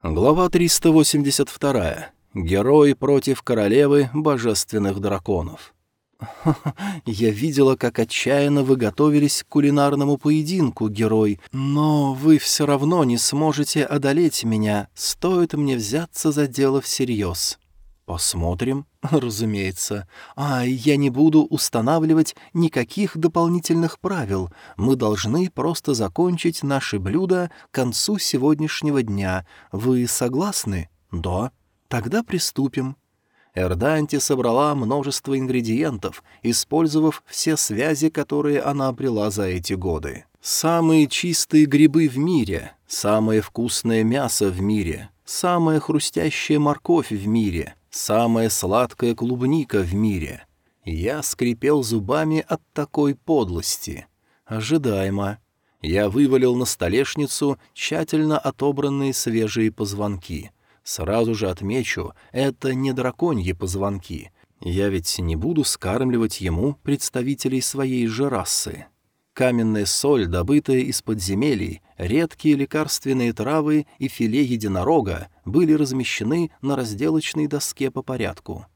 Глава 382. Герой против королевы божественных драконов. «Я видела, как отчаянно вы готовились к кулинарному поединку, герой, но вы все равно не сможете одолеть меня, стоит мне взяться за дело всерьез». «Посмотрим, разумеется. А я не буду устанавливать никаких дополнительных правил. Мы должны просто закончить наши блюда к концу сегодняшнего дня. Вы согласны?» «Да». «Тогда приступим». Эрданти собрала множество ингредиентов, использовав все связи, которые она обрела за эти годы. Самые чистые грибы в мире, самое вкусное мясо в мире, самая хрустящая морковь в мире, Самая сладкая клубника в мире. Я скрипел зубами от такой подлости. Ожидаемо. Я вывалил на столешницу тщательно отобранные свежие позвонки. Сразу же отмечу, это не драконьи позвонки. Я ведь не буду скармливать ему представителей своей же расы каменная соль, добытая из подземелий, редкие лекарственные травы и филе единорога были размещены на разделочной доске по порядку.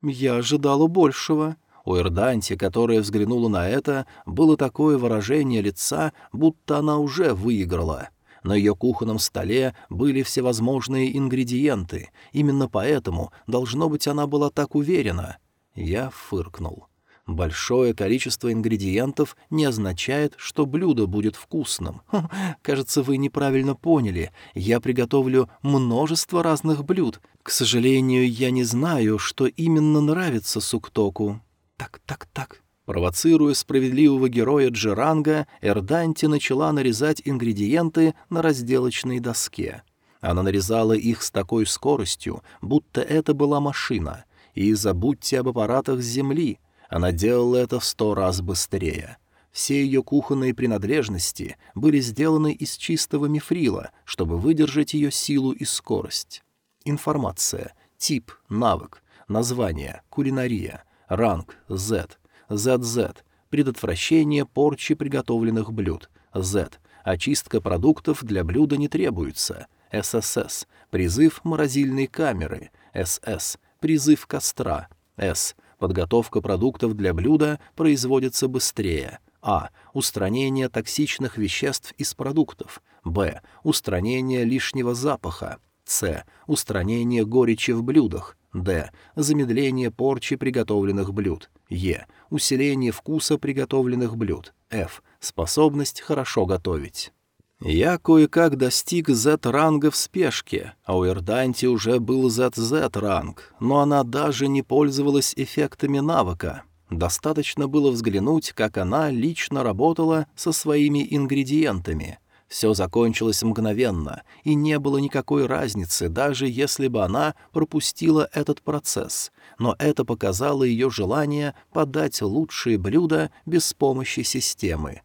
«Я ожидала большего», у Эрданти, которая взглянула на это, было такое выражение лица, будто она уже выиграла. На ее кухонном столе были всевозможные ингредиенты, именно поэтому, должно быть, она была так уверена. Я фыркнул. Большое количество ингредиентов не означает, что блюдо будет вкусным. Хм, кажется, вы неправильно поняли. Я приготовлю множество разных блюд. К сожалению, я не знаю, что именно нравится Суктоку. Так, так, так. Провоцируя справедливого героя Джеранга, Эрданти начала нарезать ингредиенты на разделочной доске. Она нарезала их с такой скоростью, будто это была машина. И забудьте об аппаратах с земли — она делала это в сто раз быстрее. Все ее кухонные принадлежности были сделаны из чистого мифрила, чтобы выдержать ее силу и скорость. Информация. Тип. Навык. Название. Кулинария. Ранг. Z. ZZ. Предотвращение порчи приготовленных блюд. Z. Очистка продуктов для блюда не требуется. ССС. Призыв морозильной камеры. СС. Призыв костра. С. Подготовка продуктов для блюда производится быстрее. А. Устранение токсичных веществ из продуктов. Б. Устранение лишнего запаха. С. Устранение горечи в блюдах. Д. Замедление порчи приготовленных блюд. Е. Усиление вкуса приготовленных блюд. Ф. Способность хорошо готовить. Я кое-как достиг Z-ранга в спешке, а у Эрданти уже был ZZ-ранг, но она даже не пользовалась эффектами навыка. Достаточно было взглянуть, как она лично работала со своими ингредиентами. Все закончилось мгновенно, и не было никакой разницы, даже если бы она пропустила этот процесс. Но это показало ее желание подать лучшие блюда без помощи системы.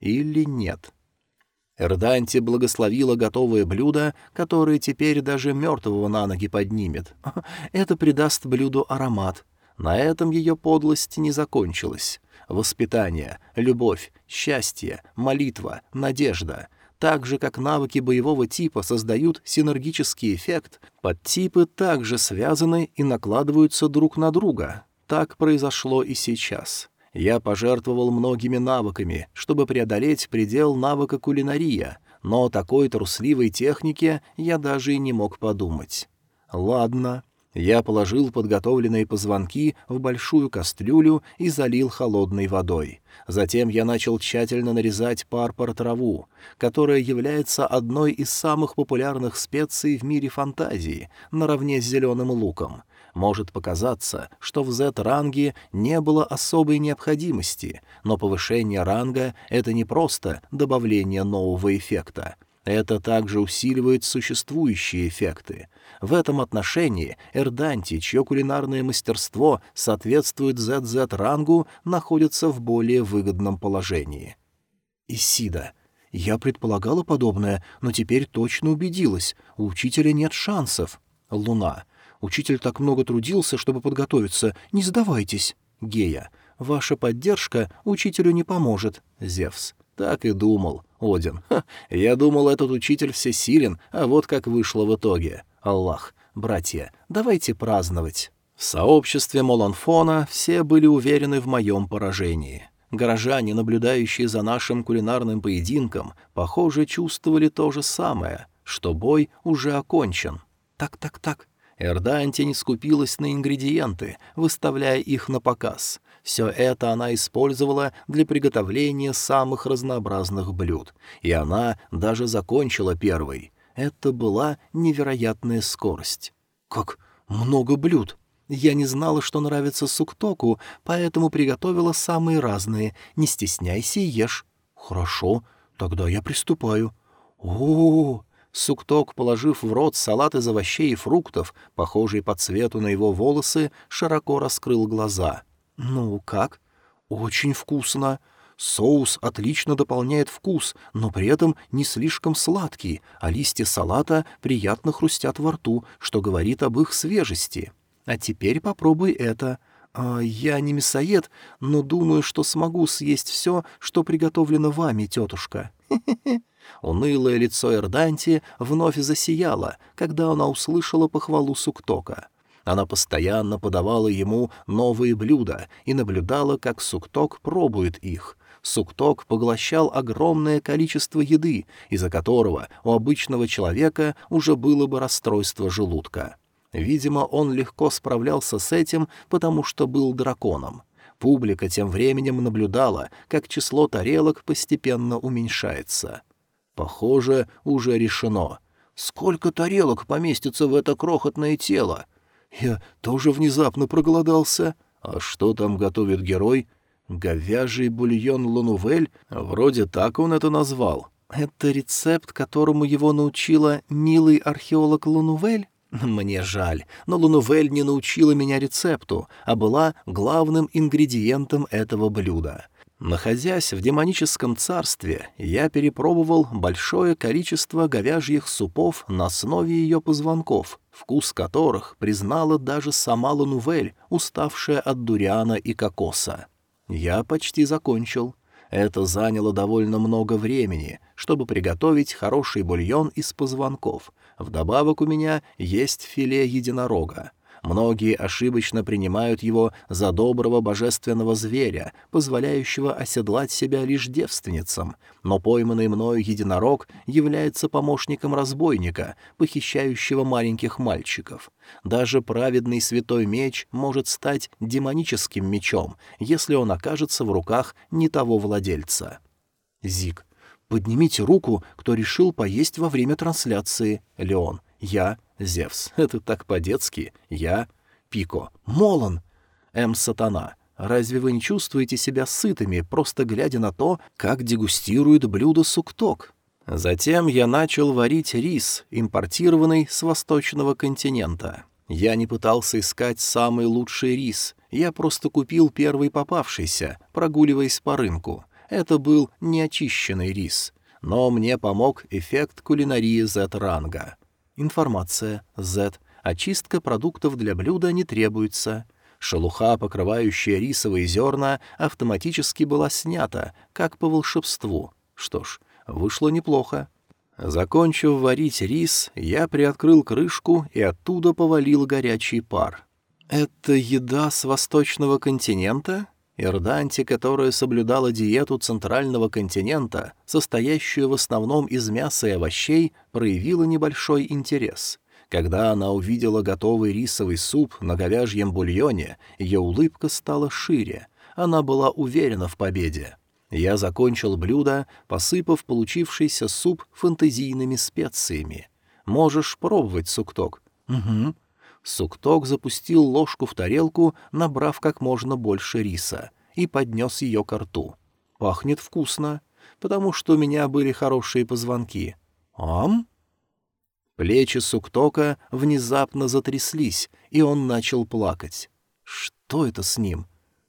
Или нет? — Эрданти благословила готовое блюдо, которое теперь даже мертвого на ноги поднимет. Это придаст блюду аромат. На этом ее подлость не закончилась. Воспитание, любовь, счастье, молитва, надежда — так же, как навыки боевого типа создают синергический эффект, подтипы также связаны и накладываются друг на друга. Так произошло и сейчас. Я пожертвовал многими навыками, чтобы преодолеть предел навыка кулинария, но о такой трусливой технике я даже и не мог подумать. Ладно. Я положил подготовленные позвонки в большую кастрюлю и залил холодной водой. Затем я начал тщательно нарезать парпор траву, которая является одной из самых популярных специй в мире фантазии, наравне с зеленым луком — может показаться, что в Z-ранге не было особой необходимости, но повышение ранга — это не просто добавление нового эффекта. Это также усиливает существующие эффекты. В этом отношении Эрданти, чье кулинарное мастерство соответствует ZZ-рангу, находится в более выгодном положении. Исида. Я предполагала подобное, но теперь точно убедилась. У учителя нет шансов. Луна. Учитель так много трудился, чтобы подготовиться. Не сдавайтесь. Гея. Ваша поддержка учителю не поможет. Зевс. Так и думал. Один. Я думал, этот учитель всесилен, а вот как вышло в итоге. Аллах. Братья, давайте праздновать. В сообществе Моланфона все были уверены в моем поражении. Горожане, наблюдающие за нашим кулинарным поединком, похоже, чувствовали то же самое, что бой уже окончен. Так-так-так. Эрданти не скупилась на ингредиенты, выставляя их на показ. Все это она использовала для приготовления самых разнообразных блюд, и она даже закончила первый. Это была невероятная скорость. «Как много блюд!» Я не знала, что нравится суктоку, поэтому приготовила самые разные. Не стесняйся и ешь. Хорошо, тогда я приступаю. О, -о, -о, Сукток, положив в рот салат из овощей и фруктов, похожий по цвету на его волосы, широко раскрыл глаза. «Ну, как?» «Очень вкусно!» Соус отлично дополняет вкус, но при этом не слишком сладкий, а листья салата приятно хрустят во рту, что говорит об их свежести. А теперь попробуй это. А, я не мясоед, но думаю, что смогу съесть все, что приготовлено вами, тетушка. Унылое лицо Эрданти вновь засияло, когда она услышала похвалу Суктока. Она постоянно подавала ему новые блюда и наблюдала, как Сукток пробует их. Сукток поглощал огромное количество еды, из-за которого у обычного человека уже было бы расстройство желудка. Видимо, он легко справлялся с этим, потому что был драконом. Публика тем временем наблюдала, как число тарелок постепенно уменьшается. Похоже, уже решено. Сколько тарелок поместится в это крохотное тело? Я тоже внезапно проголодался. А что там готовит герой? Говяжий бульон Лунувель? Вроде так он это назвал. Это рецепт, которому его научила милый археолог Лунувель? Мне жаль, но Лунувель не научила меня рецепту, а была главным ингредиентом этого блюда. Находясь в демоническом царстве, я перепробовал большое количество говяжьих супов на основе ее позвонков, вкус которых признала даже сама Лунувель, уставшая от дуриана и кокоса. Я почти закончил. Это заняло довольно много времени, чтобы приготовить хороший бульон из позвонков. Вдобавок у меня есть филе единорога. Многие ошибочно принимают его за доброго божественного зверя, позволяющего оседлать себя лишь девственницам, но пойманный мною единорог является помощником разбойника, похищающего маленьких мальчиков. Даже праведный святой меч может стать демоническим мечом, если он окажется в руках не того владельца. Зик. «Поднимите руку, кто решил поесть во время трансляции. Леон. Я. Зевс. Это так по-детски. Я. Пико. Молон. М. Сатана. Разве вы не чувствуете себя сытыми, просто глядя на то, как дегустирует блюдо сукток? Затем я начал варить рис, импортированный с восточного континента. Я не пытался искать самый лучший рис, я просто купил первый попавшийся, прогуливаясь по рынку. Это был неочищенный рис. Но мне помог эффект кулинарии Z-ранга. Информация. Z. Очистка продуктов для блюда не требуется. Шелуха, покрывающая рисовые зерна, автоматически была снята, как по волшебству. Что ж, вышло неплохо. Закончив варить рис, я приоткрыл крышку и оттуда повалил горячий пар. «Это еда с восточного континента?» Ирданти, которая соблюдала диету центрального континента, состоящую в основном из мяса и овощей, проявила небольшой интерес. Когда она увидела готовый рисовый суп на говяжьем бульоне, ее улыбка стала шире. Она была уверена в победе. Я закончил блюдо, посыпав получившийся суп фантазийными специями. «Можешь пробовать, Сукток». «Угу», Сукток запустил ложку в тарелку, набрав как можно больше риса, и поднес ее ко рту. «Пахнет вкусно, потому что у меня были хорошие позвонки». «Ам?» Плечи Суктока внезапно затряслись, и он начал плакать. «Что это с ним?»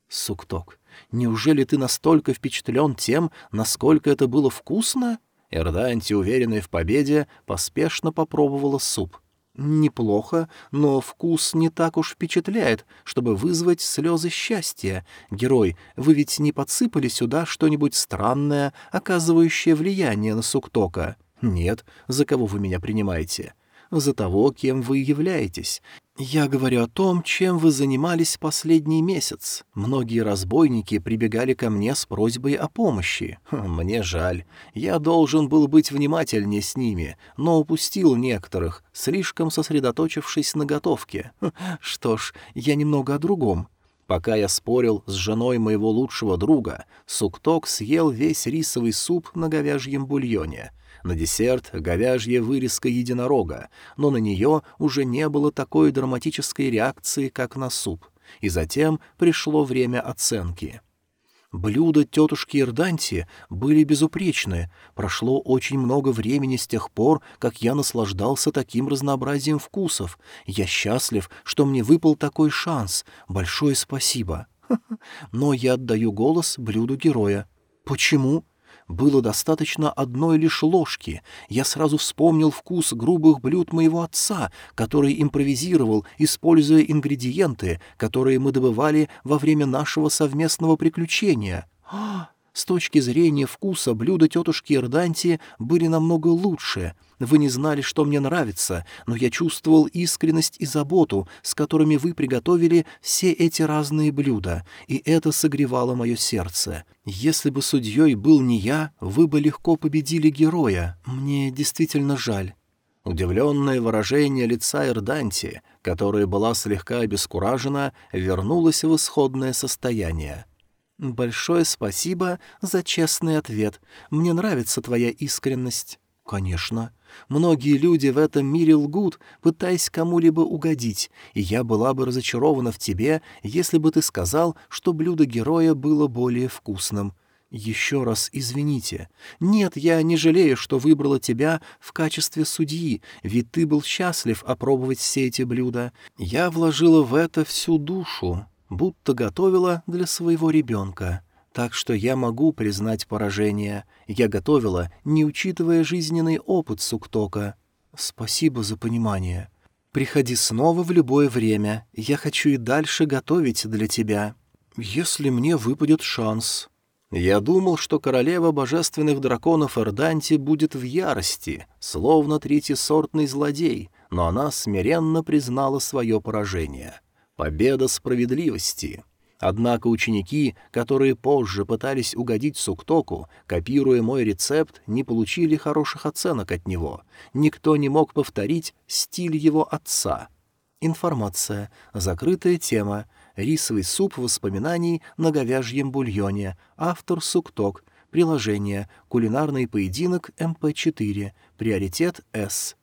«Сукток, неужели ты настолько впечатлен тем, насколько это было вкусно?» Эрданти, уверенная в победе, поспешно попробовала суп — Неплохо, но вкус не так уж впечатляет, чтобы вызвать слезы счастья. Герой, вы ведь не подсыпали сюда что-нибудь странное, оказывающее влияние на Суктока? Нет, за кого вы меня принимаете? За того, кем вы являетесь. «Я говорю о том, чем вы занимались последний месяц. Многие разбойники прибегали ко мне с просьбой о помощи. Хм, мне жаль. Я должен был быть внимательнее с ними, но упустил некоторых, слишком сосредоточившись на готовке. Хм, что ж, я немного о другом. Пока я спорил с женой моего лучшего друга, Сукток съел весь рисовый суп на говяжьем бульоне — на десерт — говяжья вырезка единорога, но на нее уже не было такой драматической реакции, как на суп. И затем пришло время оценки. Блюда тетушки Ирданти были безупречны. Прошло очень много времени с тех пор, как я наслаждался таким разнообразием вкусов. Я счастлив, что мне выпал такой шанс. Большое спасибо. Но я отдаю голос блюду героя. Почему? Было достаточно одной лишь ложки. Я сразу вспомнил вкус грубых блюд моего отца, который импровизировал, используя ингредиенты, которые мы добывали во время нашего совместного приключения. А, с точки зрения вкуса блюда тетушки Эрданти были намного лучше. Вы не знали, что мне нравится, но я чувствовал искренность и заботу, с которыми вы приготовили все эти разные блюда, и это согревало мое сердце. Если бы судьей был не я, вы бы легко победили героя. Мне действительно жаль». Удивленное выражение лица Эрданти, которое была слегка обескуражена, вернулось в исходное состояние. «Большое спасибо за честный ответ. Мне нравится твоя искренность». «Конечно. Многие люди в этом мире лгут, пытаясь кому-либо угодить, и я была бы разочарована в тебе, если бы ты сказал, что блюдо героя было более вкусным. Еще раз извините. Нет, я не жалею, что выбрала тебя в качестве судьи, ведь ты был счастлив опробовать все эти блюда. Я вложила в это всю душу будто готовила для своего ребенка. Так что я могу признать поражение. Я готовила, не учитывая жизненный опыт Суктока. Спасибо за понимание. Приходи снова в любое время. Я хочу и дальше готовить для тебя. Если мне выпадет шанс. Я думал, что королева божественных драконов Эрданти будет в ярости, словно третьесортный злодей, но она смиренно признала свое поражение — Победа справедливости. Однако ученики, которые позже пытались угодить Суктоку, копируя мой рецепт, не получили хороших оценок от него. Никто не мог повторить стиль его отца. Информация. Закрытая тема. Рисовый суп воспоминаний на говяжьем бульоне. Автор Сукток. Приложение. Кулинарный поединок MP4. Приоритет С.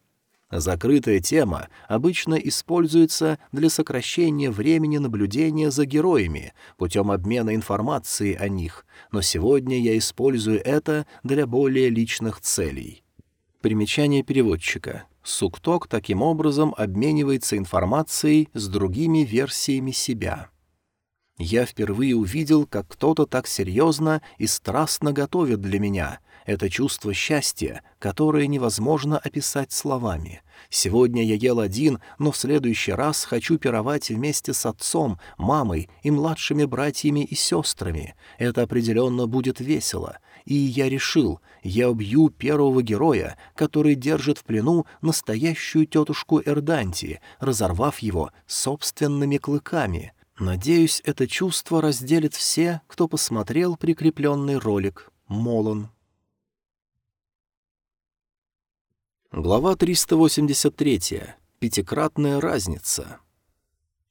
Закрытая тема обычно используется для сокращения времени наблюдения за героями путем обмена информацией о них, но сегодня я использую это для более личных целей. Примечание переводчика. Сукток таким образом обменивается информацией с другими версиями себя. Я впервые увидел, как кто-то так серьезно и страстно готовит для меня — это чувство счастья, которое невозможно описать словами. Сегодня я ел один, но в следующий раз хочу пировать вместе с отцом, мамой и младшими братьями и сестрами. Это определенно будет весело. И я решил, я убью первого героя, который держит в плену настоящую тетушку Эрданти, разорвав его собственными клыками. Надеюсь, это чувство разделит все, кто посмотрел прикрепленный ролик. Молон. Глава 383. Пятикратная разница.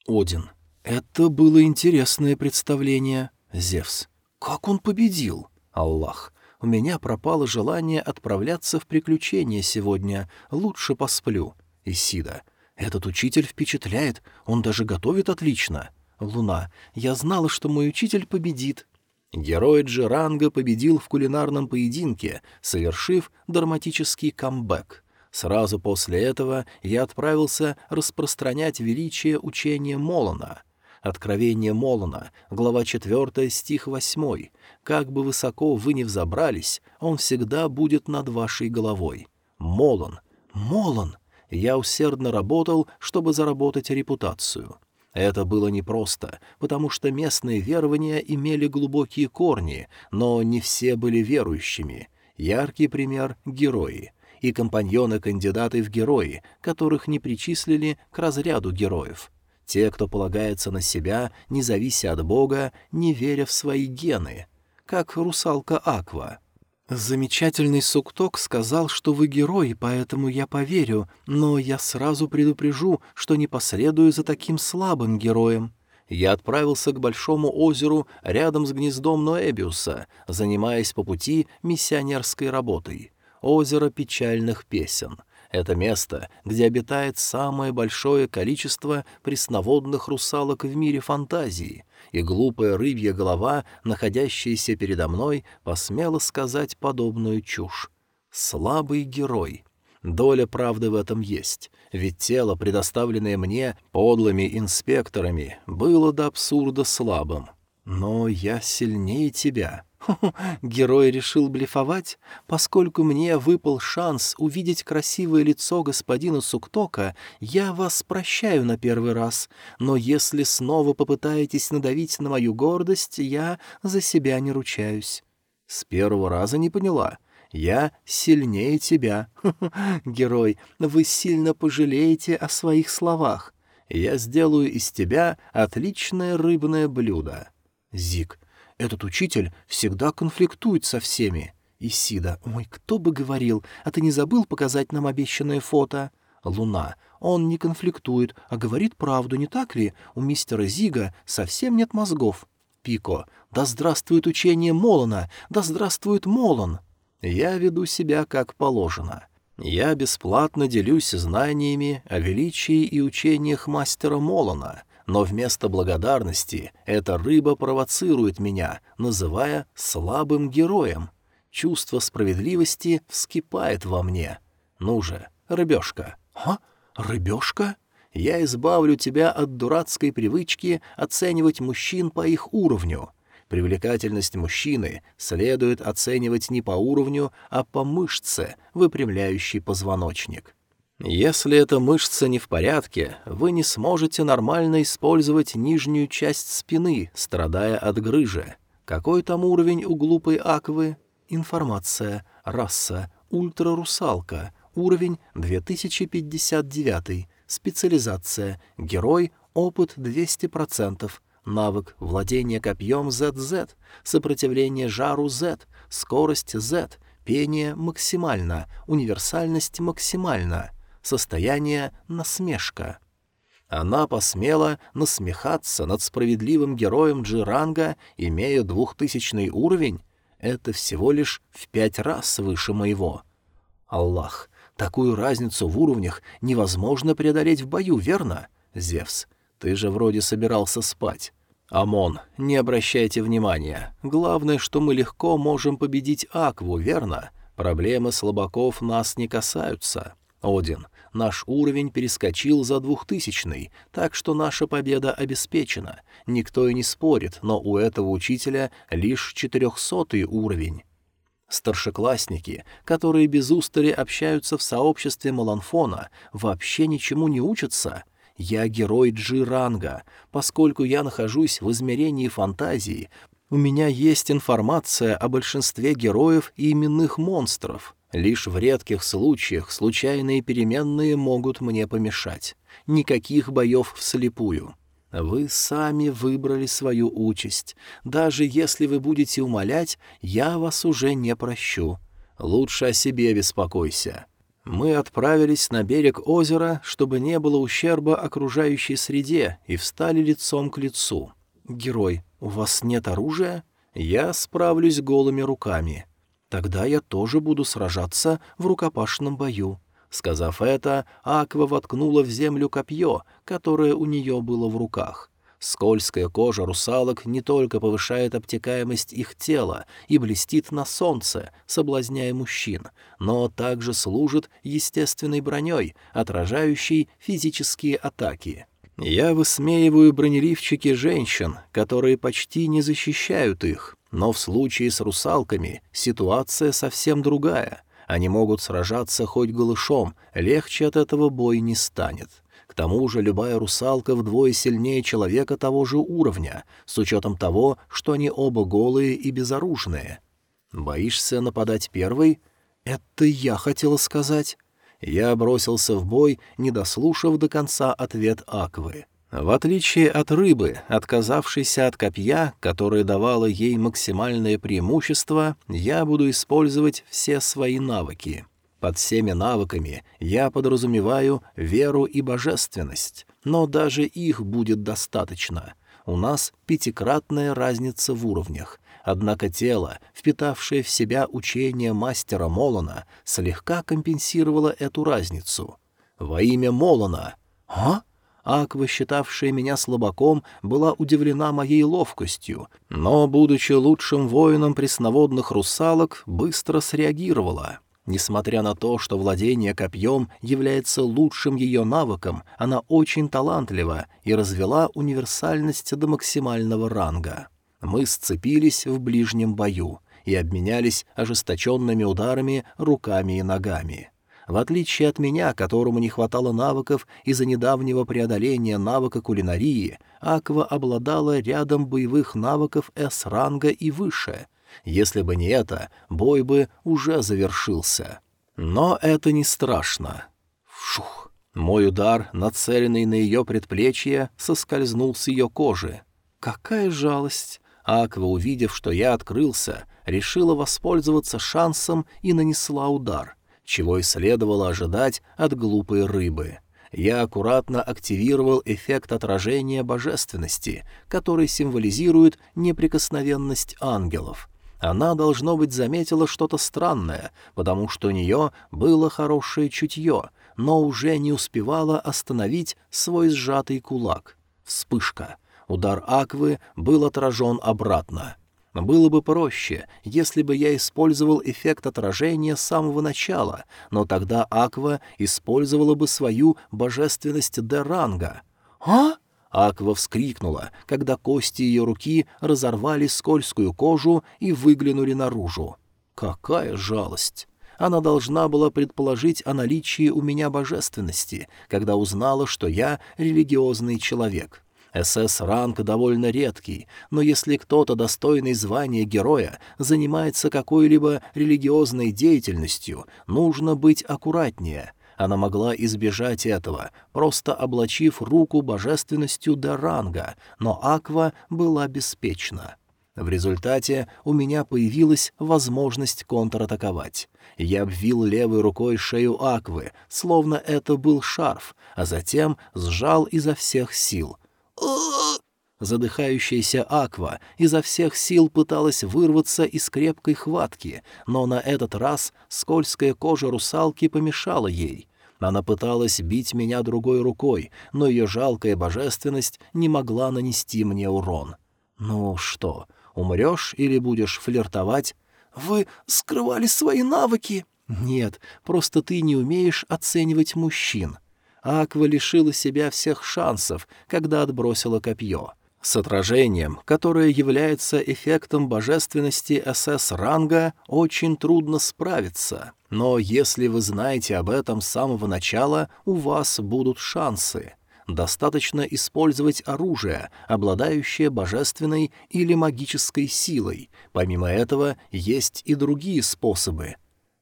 Один. Это было интересное представление. Зевс. Как он победил? Аллах. У меня пропало желание отправляться в приключения сегодня. Лучше посплю. Исида. Этот учитель впечатляет. Он даже готовит отлично. Луна. Я знала, что мой учитель победит. Герой Джеранга победил в кулинарном поединке, совершив драматический камбэк. Сразу после этого я отправился распространять величие учения Молона. Откровение Молона, глава 4, стих 8. «Как бы высоко вы ни взобрались, он всегда будет над вашей головой». Молон, Молон! Я усердно работал, чтобы заработать репутацию. Это было непросто, потому что местные верования имели глубокие корни, но не все были верующими. Яркий пример — герои. И компаньоны-кандидаты в герои, которых не причислили к разряду героев. Те, кто полагается на себя, не завися от Бога, не веря в свои гены. Как русалка Аква — «Замечательный Сукток сказал, что вы герой, поэтому я поверю, но я сразу предупрежу, что не последую за таким слабым героем». Я отправился к большому озеру рядом с гнездом Ноэбиуса, занимаясь по пути миссионерской работой. Озеро печальных песен — это место, где обитает самое большое количество пресноводных русалок в мире фантазии, и глупая рыбья голова, находящаяся передо мной, посмела сказать подобную чушь. Слабый герой. Доля правды в этом есть, ведь тело, предоставленное мне подлыми инспекторами, было до абсурда слабым. Но я сильнее тебя. герой решил блефовать, поскольку мне выпал шанс увидеть красивое лицо господина Суктока, я вас прощаю на первый раз, но если снова попытаетесь надавить на мою гордость, я за себя не ручаюсь. С первого раза не поняла. Я сильнее тебя. Герой, вы сильно пожалеете о своих словах. Я сделаю из тебя отличное рыбное блюдо. Зик, этот учитель всегда конфликтует со всеми. Исида, ой, кто бы говорил, а ты не забыл показать нам обещанное фото? Луна, он не конфликтует, а говорит правду, не так ли? У мистера Зига совсем нет мозгов. Пико, да здравствует учение Молона, да здравствует Молон. Я веду себя как положено. Я бесплатно делюсь знаниями о величии и учениях мастера Молона — но вместо благодарности эта рыба провоцирует меня, называя слабым героем. Чувство справедливости вскипает во мне. Ну же, рыбешка. А? Рыбешка? Я избавлю тебя от дурацкой привычки оценивать мужчин по их уровню. Привлекательность мужчины следует оценивать не по уровню, а по мышце, выпрямляющей позвоночник. Если эта мышца не в порядке, вы не сможете нормально использовать нижнюю часть спины, страдая от грыжи. Какой там уровень у глупой аквы? Информация. Раса. Ультрарусалка. Уровень 2059. Специализация. Герой. Опыт 200%. Навык владение копьем ZZ. Сопротивление жару Z. Скорость Z. Пение максимально. Универсальность максимально состояние насмешка. Она посмела насмехаться над справедливым героем Джиранга, имея двухтысячный уровень. Это всего лишь в пять раз выше моего. Аллах, такую разницу в уровнях невозможно преодолеть в бою, верно? Зевс, ты же вроде собирался спать. Амон, не обращайте внимания. Главное, что мы легко можем победить Акву, верно? Проблемы слабаков нас не касаются. Один, Наш уровень перескочил за двухтысячный, так что наша победа обеспечена. Никто и не спорит, но у этого учителя лишь четырехсотый уровень. Старшеклассники, которые без устали общаются в сообществе Маланфона, вообще ничему не учатся. Я герой Джи-ранга. Поскольку я нахожусь в измерении фантазии, у меня есть информация о большинстве героев и именных монстров. Лишь в редких случаях случайные переменные могут мне помешать. Никаких боев вслепую. Вы сами выбрали свою участь. Даже если вы будете умолять, я вас уже не прощу. Лучше о себе беспокойся. Мы отправились на берег озера, чтобы не было ущерба окружающей среде, и встали лицом к лицу. «Герой, у вас нет оружия?» «Я справлюсь голыми руками». Тогда я тоже буду сражаться в рукопашном бою». Сказав это, Аква воткнула в землю копье, которое у нее было в руках. Скользкая кожа русалок не только повышает обтекаемость их тела и блестит на солнце, соблазняя мужчин, но также служит естественной броней, отражающей физические атаки. Я высмеиваю бронеливчики женщин, которые почти не защищают их, но в случае с русалками ситуация совсем другая. Они могут сражаться хоть голышом, легче от этого бой не станет. К тому же любая русалка вдвое сильнее человека того же уровня, с учетом того, что они оба голые и безоружные. Боишься нападать первый? Это я хотела сказать. Я бросился в бой, не дослушав до конца ответ Аквы. В отличие от рыбы, отказавшейся от копья, которое давало ей максимальное преимущество, я буду использовать все свои навыки. Под всеми навыками я подразумеваю веру и божественность, но даже их будет достаточно. У нас пятикратная разница в уровнях, однако тело, впитавшее в себя учение мастера Молона, слегка компенсировало эту разницу. Во имя Молона. «А?» Аква, считавшая меня слабаком, была удивлена моей ловкостью, но, будучи лучшим воином пресноводных русалок, быстро среагировала. Несмотря на то, что владение копьем является лучшим ее навыком, она очень талантлива и развела универсальность до максимального ранга. Мы сцепились в ближнем бою и обменялись ожесточенными ударами руками и ногами. В отличие от меня, которому не хватало навыков из-за недавнего преодоления навыка кулинарии, Аква обладала рядом боевых навыков С-ранга и выше. Если бы не это, бой бы уже завершился. Но это не страшно. Фух. Мой удар, нацеленный на ее предплечье, соскользнул с ее кожи. Какая жалость! Аква, увидев, что я открылся, решила воспользоваться шансом и нанесла удар — чего и следовало ожидать от глупой рыбы. Я аккуратно активировал эффект отражения божественности, который символизирует неприкосновенность ангелов. Она, должно быть, заметила что-то странное, потому что у нее было хорошее чутье, но уже не успевала остановить свой сжатый кулак. Вспышка. Удар Аквы был отражен обратно — было бы проще, если бы я использовал эффект отражения с самого начала, но тогда Аква использовала бы свою божественность Деранга. «А?» Аква вскрикнула, когда кости ее руки разорвали скользкую кожу и выглянули наружу. «Какая жалость!» Она должна была предположить о наличии у меня божественности, когда узнала, что я религиозный человек. СС-ранг довольно редкий, но если кто-то достойный звания героя занимается какой-либо религиозной деятельностью, нужно быть аккуратнее. Она могла избежать этого, просто облачив руку божественностью до ранга, но Аква была беспечна. В результате у меня появилась возможность контратаковать. Я обвил левой рукой шею Аквы, словно это был шарф, а затем сжал изо всех сил — Задыхающаяся Аква изо всех сил пыталась вырваться из крепкой хватки, но на этот раз скользкая кожа русалки помешала ей. Она пыталась бить меня другой рукой, но ее жалкая божественность не могла нанести мне урон. «Ну что, умрешь или будешь флиртовать?» «Вы скрывали свои навыки?» «Нет, просто ты не умеешь оценивать мужчин. Аква лишила себя всех шансов, когда отбросила копье. С отражением, которое является эффектом божественности СС-ранга, очень трудно справиться. Но если вы знаете об этом с самого начала, у вас будут шансы. Достаточно использовать оружие, обладающее божественной или магической силой. Помимо этого, есть и другие способы.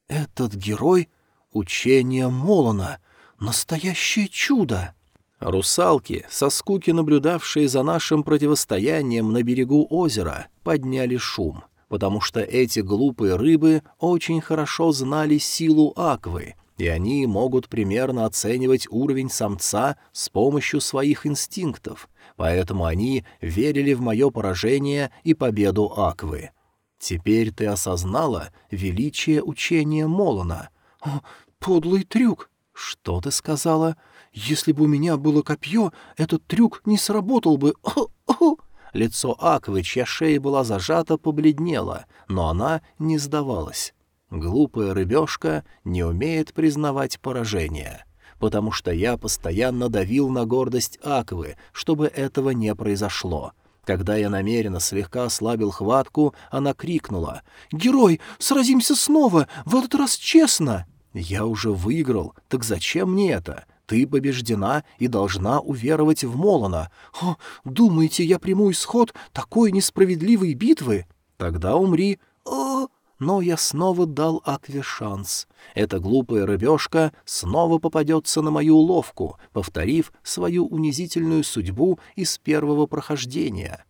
«Этот герой — учение Молона», Настоящее чудо! Русалки, со скуки наблюдавшие за нашим противостоянием на берегу озера, подняли шум, потому что эти глупые рыбы очень хорошо знали силу аквы, и они могут примерно оценивать уровень самца с помощью своих инстинктов, поэтому они верили в мое поражение и победу аквы. Теперь ты осознала величие учения Молона. Подлый трюк! «Что ты сказала? Если бы у меня было копье, этот трюк не сработал бы. Лицо Аквы, чья шея была зажата, побледнело, но она не сдавалась. Глупая рыбешка не умеет признавать поражение, потому что я постоянно давил на гордость Аквы, чтобы этого не произошло. Когда я намеренно слегка ослабил хватку, она крикнула «Герой, сразимся снова, в этот раз честно!» «Я уже выиграл, так зачем мне это? Ты побеждена и должна уверовать в Молона. О, думаете, я приму исход такой несправедливой битвы? Тогда умри. О, но я снова дал Акве шанс. Эта глупая рыбешка снова попадется на мою уловку, повторив свою унизительную судьбу из первого прохождения.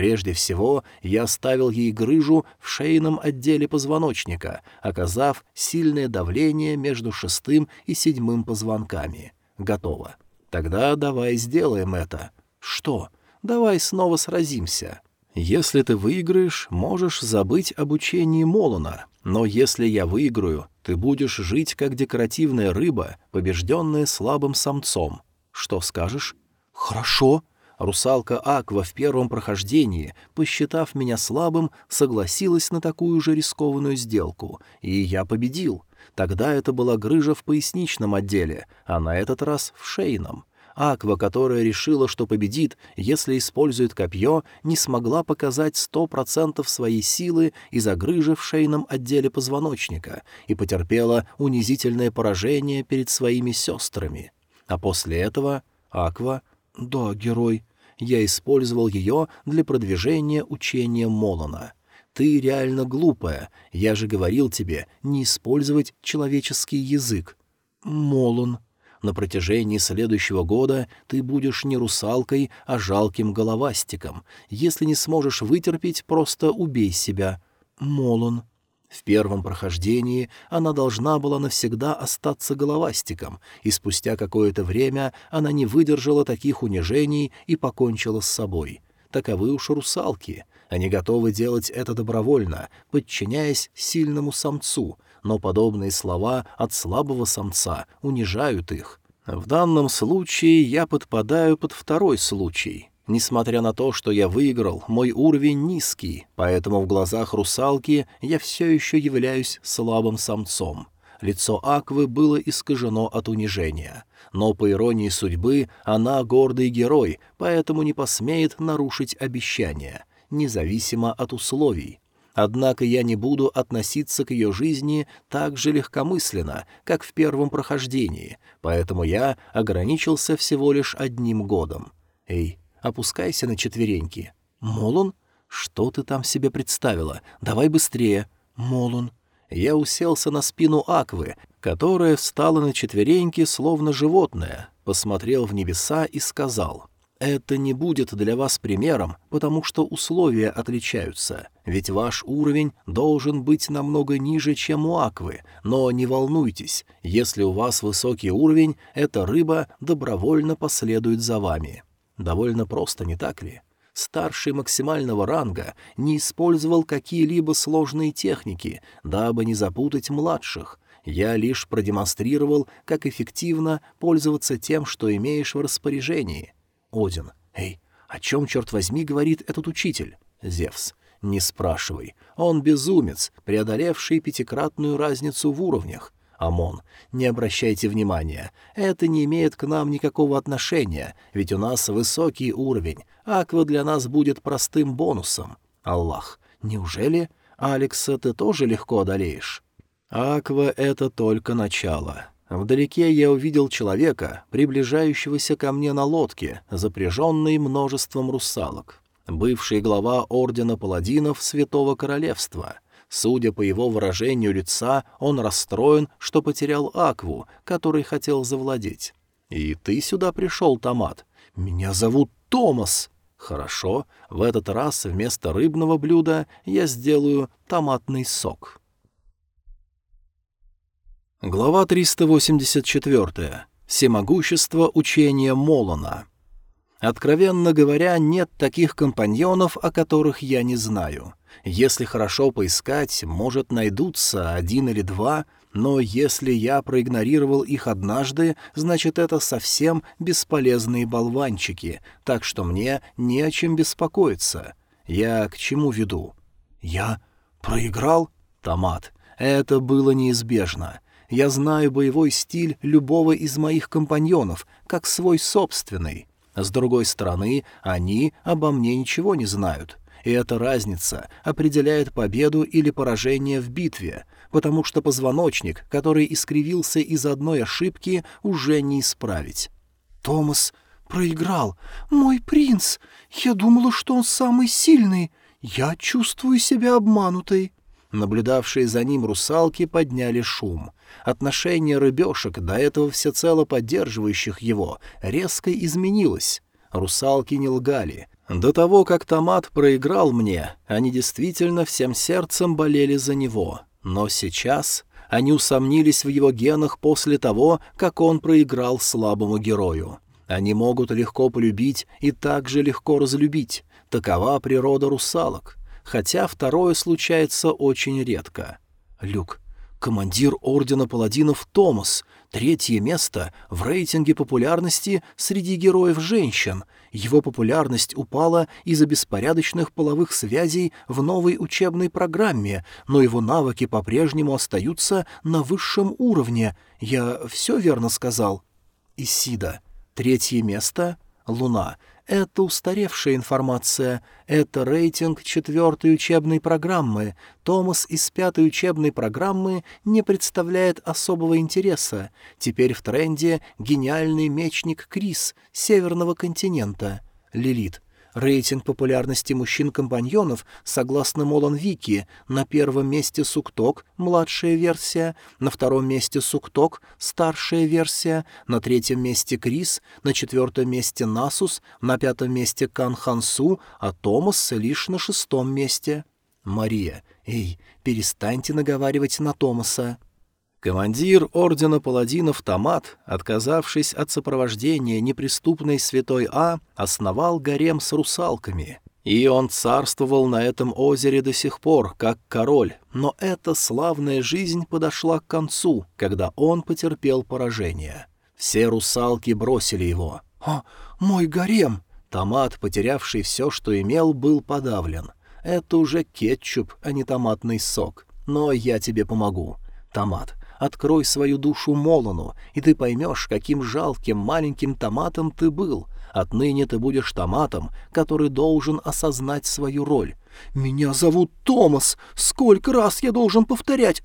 Прежде всего, я оставил ей грыжу в шейном отделе позвоночника, оказав сильное давление между шестым и седьмым позвонками. Готово. Тогда давай сделаем это. Что? Давай снова сразимся. Если ты выиграешь, можешь забыть обучение Молона, но если я выиграю, ты будешь жить как декоративная рыба, побежденная слабым самцом. Что скажешь? Хорошо. Русалка Аква в первом прохождении, посчитав меня слабым, согласилась на такую же рискованную сделку, и я победил. Тогда это была грыжа в поясничном отделе, а на этот раз в шейном. Аква, которая решила, что победит, если использует копье, не смогла показать сто процентов своей силы из-за грыжи в шейном отделе позвоночника и потерпела унизительное поражение перед своими сестрами. А после этого Аква... Да, герой. Я использовал ее для продвижения учения Молона. Ты реально глупая. Я же говорил тебе не использовать человеческий язык. Молон. На протяжении следующего года ты будешь не русалкой, а жалким головастиком. Если не сможешь вытерпеть, просто убей себя. Молон. В первом прохождении она должна была навсегда остаться головастиком, и спустя какое-то время она не выдержала таких унижений и покончила с собой. Таковы уж русалки. Они готовы делать это добровольно, подчиняясь сильному самцу — но подобные слова от слабого самца унижают их. В данном случае я подпадаю под второй случай. Несмотря на то, что я выиграл, мой уровень низкий, поэтому в глазах русалки я все еще являюсь слабым самцом. Лицо Аквы было искажено от унижения. Но, по иронии судьбы, она гордый герой, поэтому не посмеет нарушить обещание, независимо от условий. Однако я не буду относиться к ее жизни так же легкомысленно, как в первом прохождении, поэтому я ограничился всего лишь одним годом. Эй, опускайся на четвереньки. Молон? Что ты там себе представила? Давай быстрее. Молон. Я уселся на спину Аквы, которая встала на четвереньки, словно животное, посмотрел в небеса и сказал — это не будет для вас примером, потому что условия отличаются, ведь ваш уровень должен быть намного ниже, чем у аквы, но не волнуйтесь, если у вас высокий уровень, эта рыба добровольно последует за вами. Довольно просто, не так ли? Старший максимального ранга не использовал какие-либо сложные техники, дабы не запутать младших. Я лишь продемонстрировал, как эффективно пользоваться тем, что имеешь в распоряжении — один. «Эй, о чем, черт возьми, говорит этот учитель?» Зевс. «Не спрашивай. Он безумец, преодолевший пятикратную разницу в уровнях. Амон, не обращайте внимания. Это не имеет к нам никакого отношения, ведь у нас высокий уровень. Аква для нас будет простым бонусом. Аллах, неужели? Алекса ты тоже легко одолеешь? Аква — это только начало. Вдалеке я увидел человека, приближающегося ко мне на лодке, запряженной множеством русалок. Бывший глава Ордена Паладинов Святого Королевства. Судя по его выражению лица, он расстроен, что потерял Акву, который хотел завладеть. «И ты сюда пришел, Томат? Меня зовут Томас!» «Хорошо, в этот раз вместо рыбного блюда я сделаю томатный сок». Глава 384. Всемогущество учения Молона. Откровенно говоря, нет таких компаньонов, о которых я не знаю. Если хорошо поискать, может, найдутся один или два, но если я проигнорировал их однажды, значит, это совсем бесполезные болванчики, так что мне не о чем беспокоиться. Я к чему веду? Я проиграл? Томат. Это было неизбежно. Я знаю боевой стиль любого из моих компаньонов, как свой собственный. С другой стороны, они обо мне ничего не знают. И эта разница определяет победу или поражение в битве, потому что позвоночник, который искривился из одной ошибки, уже не исправить. «Томас проиграл. Мой принц! Я думала, что он самый сильный. Я чувствую себя обманутой». Наблюдавшие за ним русалки подняли шум. Отношение рыбешек, до этого всецело поддерживающих его, резко изменилось. Русалки не лгали. До того, как Томат проиграл мне, они действительно всем сердцем болели за него. Но сейчас они усомнились в его генах после того, как он проиграл слабому герою. Они могут легко полюбить и также легко разлюбить. Такова природа русалок. Хотя второе случается очень редко. Люк. Командир Ордена Паладинов Томас. Третье место в рейтинге популярности среди героев женщин. Его популярность упала из-за беспорядочных половых связей в новой учебной программе, но его навыки по-прежнему остаются на высшем уровне. Я все верно сказал? Исида. Третье место — Луна. Это устаревшая информация. Это рейтинг четвертой учебной программы. Томас из пятой учебной программы не представляет особого интереса. Теперь в тренде гениальный мечник Крис Северного континента. Лилит. Рейтинг популярности мужчин-компаньонов, согласно Молан Вики, на первом месте Сукток, младшая версия, на втором месте Сукток, старшая версия, на третьем месте Крис, на четвертом месте Насус, на пятом месте Кан Хансу, а Томас лишь на шестом месте. Мария, эй, перестаньте наговаривать на Томаса. Командир Ордена Паладинов Томат, отказавшись от сопровождения неприступной святой А, основал гарем с русалками. И он царствовал на этом озере до сих пор, как король, но эта славная жизнь подошла к концу, когда он потерпел поражение. Все русалки бросили его. «О, мой гарем!» Томат, потерявший все, что имел, был подавлен. Это уже кетчуп, а не томатный сок. Но я тебе помогу. Томат, Открой свою душу Молону, и ты поймешь, каким жалким маленьким томатом ты был. Отныне ты будешь томатом, который должен осознать свою роль. «Меня зовут Томас! Сколько раз я должен повторять?»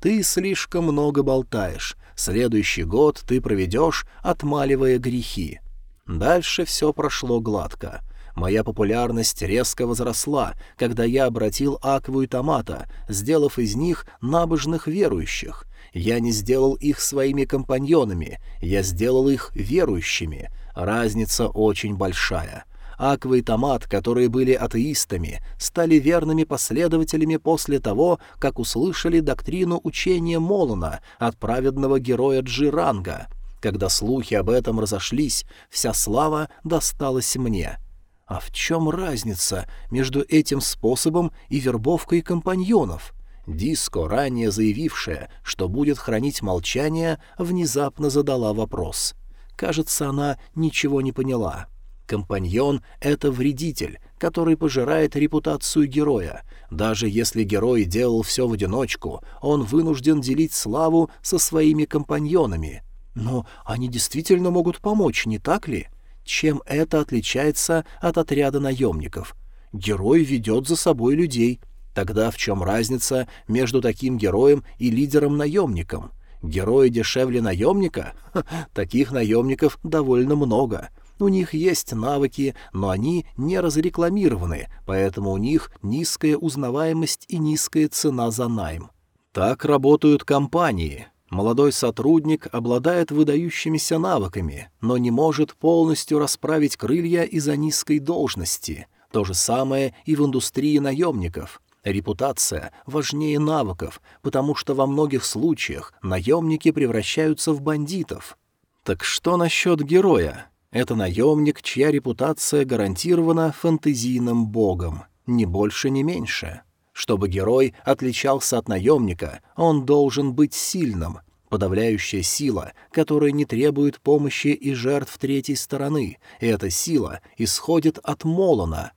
«Ты слишком много болтаешь. Следующий год ты проведешь, отмаливая грехи». Дальше все прошло гладко. Моя популярность резко возросла, когда я обратил Акву и Томата, сделав из них набожных верующих. Я не сделал их своими компаньонами, я сделал их верующими. Разница очень большая. Аква и Томат, которые были атеистами, стали верными последователями после того, как услышали доктрину учения Молона от праведного героя Джиранга. Когда слухи об этом разошлись, вся слава досталась мне. А в чем разница между этим способом и вербовкой компаньонов? Диско, ранее заявившая, что будет хранить молчание, внезапно задала вопрос. Кажется, она ничего не поняла. Компаньон — это вредитель, который пожирает репутацию героя. Даже если герой делал все в одиночку, он вынужден делить славу со своими компаньонами. Но они действительно могут помочь, не так ли? Чем это отличается от отряда наемников? Герой ведет за собой людей — Тогда в чем разница между таким героем и лидером-наемником? Герои дешевле наемника? Ха, таких наемников довольно много. У них есть навыки, но они не разрекламированы, поэтому у них низкая узнаваемость и низкая цена за найм. Так работают компании. Молодой сотрудник обладает выдающимися навыками, но не может полностью расправить крылья из-за низкой должности. То же самое и в индустрии наемников. Репутация важнее навыков, потому что во многих случаях наемники превращаются в бандитов. Так что насчет героя? Это наемник, чья репутация гарантирована фэнтезийным богом. Ни больше, ни меньше. Чтобы герой отличался от наемника, он должен быть сильным, подавляющая сила, которая не требует помощи и жертв третьей стороны, и эта сила исходит от Молона,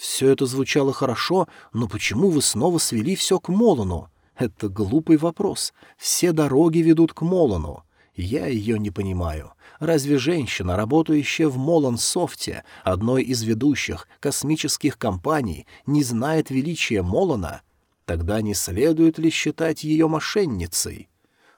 все это звучало хорошо, но почему вы снова свели все к Молону? Это глупый вопрос. Все дороги ведут к Молону. Я ее не понимаю. Разве женщина, работающая в Молон-Софте, одной из ведущих космических компаний, не знает величия Молона? Тогда не следует ли считать ее мошенницей?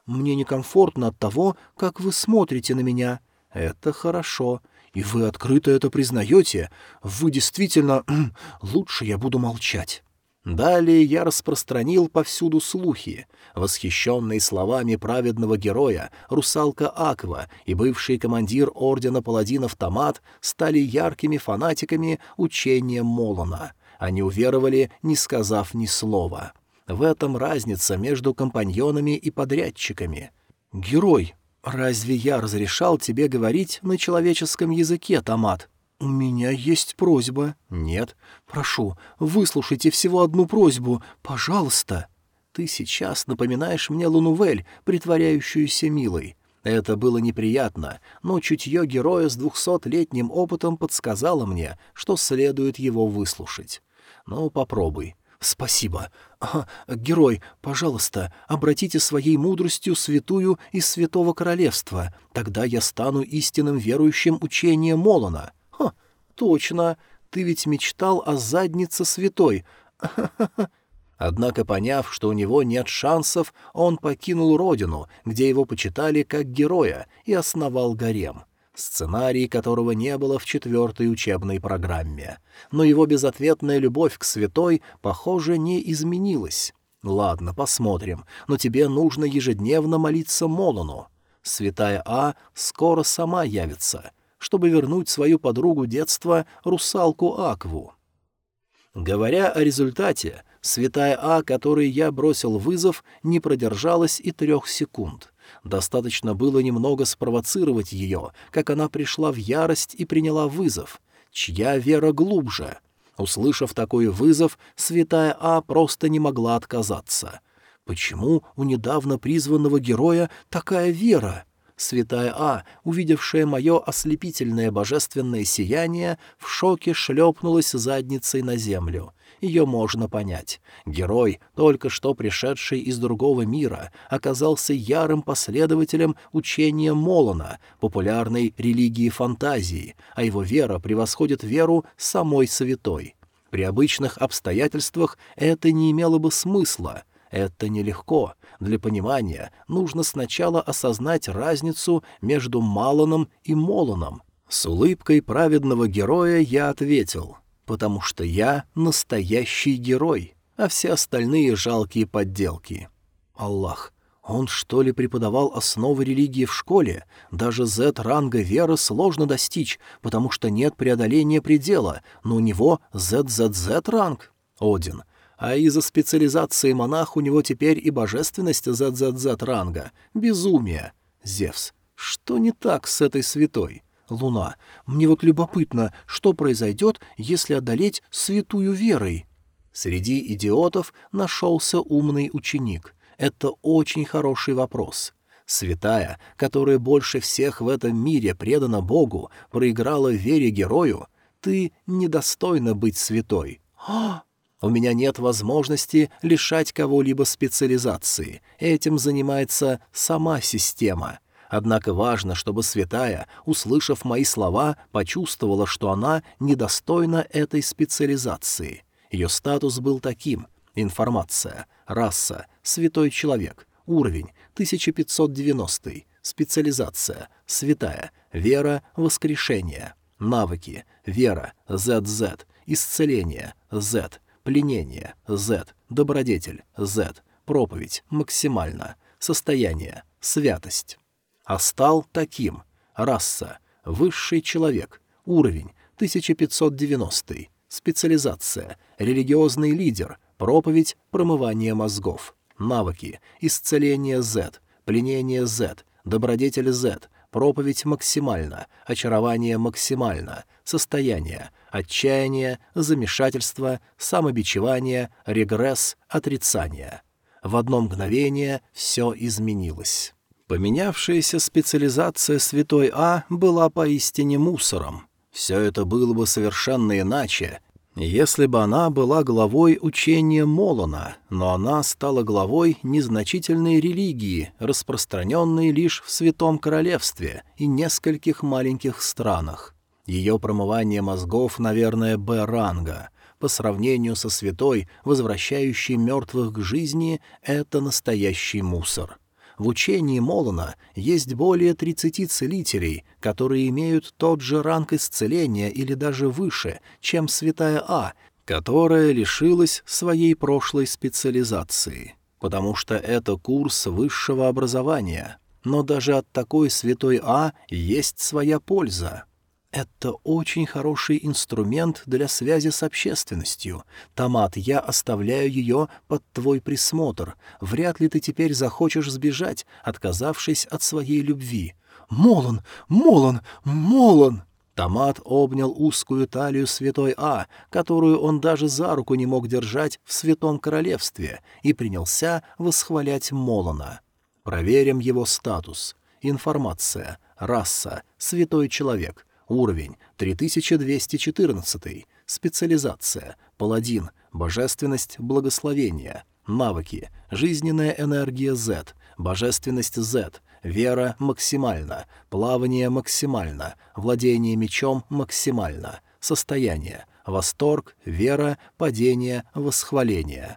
Мне некомфортно от того, как вы смотрите на меня. Это хорошо. И вы открыто это признаете. Вы действительно... Лучше я буду молчать. Далее я распространил повсюду слухи. Восхищенный словами праведного героя, русалка Аква и бывший командир Ордена Паладинов Томат стали яркими фанатиками учения Молона. Они уверовали, не сказав ни слова. В этом разница между компаньонами и подрядчиками. «Герой, разве я разрешал тебе говорить на человеческом языке, Томат?» «У меня есть просьба». «Нет». «Прошу, выслушайте всего одну просьбу. Пожалуйста». «Ты сейчас напоминаешь мне Лунувель, притворяющуюся милой». Это было неприятно, но чутье героя с двухсотлетним опытом подсказало мне, что следует его выслушать. «Ну, попробуй». «Спасибо. А, герой, пожалуйста, обратите своей мудростью святую из Святого Королевства. Тогда я стану истинным верующим учением Молона». «Ха, точно. Ты ведь мечтал о заднице святой. Однако, поняв, что у него нет шансов, он покинул родину, где его почитали как героя, и основал гарем сценарий которого не было в четвертой учебной программе. Но его безответная любовь к святой, похоже, не изменилась. Ладно, посмотрим, но тебе нужно ежедневно молиться Молону. Святая А скоро сама явится, чтобы вернуть свою подругу детства, русалку Акву. Говоря о результате, святая А, которой я бросил вызов, не продержалась и трех секунд. Достаточно было немного спровоцировать ее, как она пришла в ярость и приняла вызов. Чья вера глубже? Услышав такой вызов, святая А просто не могла отказаться. Почему у недавно призванного героя такая вера? Святая А, увидевшая мое ослепительное божественное сияние, в шоке шлепнулась задницей на землю — ее можно понять. Герой, только что пришедший из другого мира, оказался ярым последователем учения Молона, популярной религии фантазии, а его вера превосходит веру самой святой. При обычных обстоятельствах это не имело бы смысла. Это нелегко. Для понимания нужно сначала осознать разницу между Малоном и Молоном. С улыбкой праведного героя я ответил — потому что я настоящий герой, а все остальные жалкие подделки. Аллах, он что ли преподавал основы религии в школе? Даже Z-ранга веры сложно достичь, потому что нет преодоления предела, но у него ZZZ-ранг. Один. А из-за специализации монах у него теперь и божественность ZZZ-ранга. Безумие. Зевс. Что не так с этой святой? Луна, мне вот любопытно, что произойдет, если одолеть святую верой?» Среди идиотов нашелся умный ученик. Это очень хороший вопрос. Святая, которая больше всех в этом мире предана Богу, проиграла вере герою, ты недостойна быть святой. А! У меня нет возможности лишать кого-либо специализации. Этим занимается сама система. Однако важно, чтобы святая, услышав мои слова, почувствовала, что она недостойна этой специализации. Ее статус был таким. Информация. Раса. Святой человек. Уровень. 1590. Специализация. Святая. Вера. Воскрешение. Навыки. Вера. ZZ. Исцеление. Z. Пленение. Z. Добродетель. Z. Проповедь. Максимально. Состояние. Святость а стал таким. Раса. Высший человек. Уровень. 1590. Специализация. Религиозный лидер. Проповедь. Промывание мозгов. Навыки. Исцеление Z. Пленение Z. Добродетель Z. Проповедь максимально. Очарование максимально. Состояние. Отчаяние. Замешательство. Самобичевание. Регресс. Отрицание. В одно мгновение все изменилось. Поменявшаяся специализация святой А была поистине мусором. Все это было бы совершенно иначе, Если бы она была главой учения Молона, но она стала главой незначительной религии, распространенной лишь в Святом Королевстве и нескольких маленьких странах. Ее промывание мозгов, наверное, Б-ранга. По сравнению со святой, возвращающей мертвых к жизни, это настоящий мусор. В учении Молона есть более 30 целителей, которые имеют тот же ранг исцеления или даже выше, чем Святая А, которая лишилась своей прошлой специализации, потому что это курс высшего образования. Но даже от такой Святой А есть своя польза. Это очень хороший инструмент для связи с общественностью. Томат, я оставляю ее под твой присмотр. Вряд ли ты теперь захочешь сбежать, отказавшись от своей любви. Молон, Молон, Молон! Томат обнял узкую талию святой А, которую он даже за руку не мог держать в святом королевстве, и принялся восхвалять Молона. Проверим его статус. Информация. Раса. Святой человек. Уровень 3214. Специализация. Паладин. Божественность благословения. Навыки. Жизненная энергия Z. Божественность Z. Вера максимально. Плавание максимально. Владение мечом максимально. Состояние. Восторг, вера, падение, восхваление.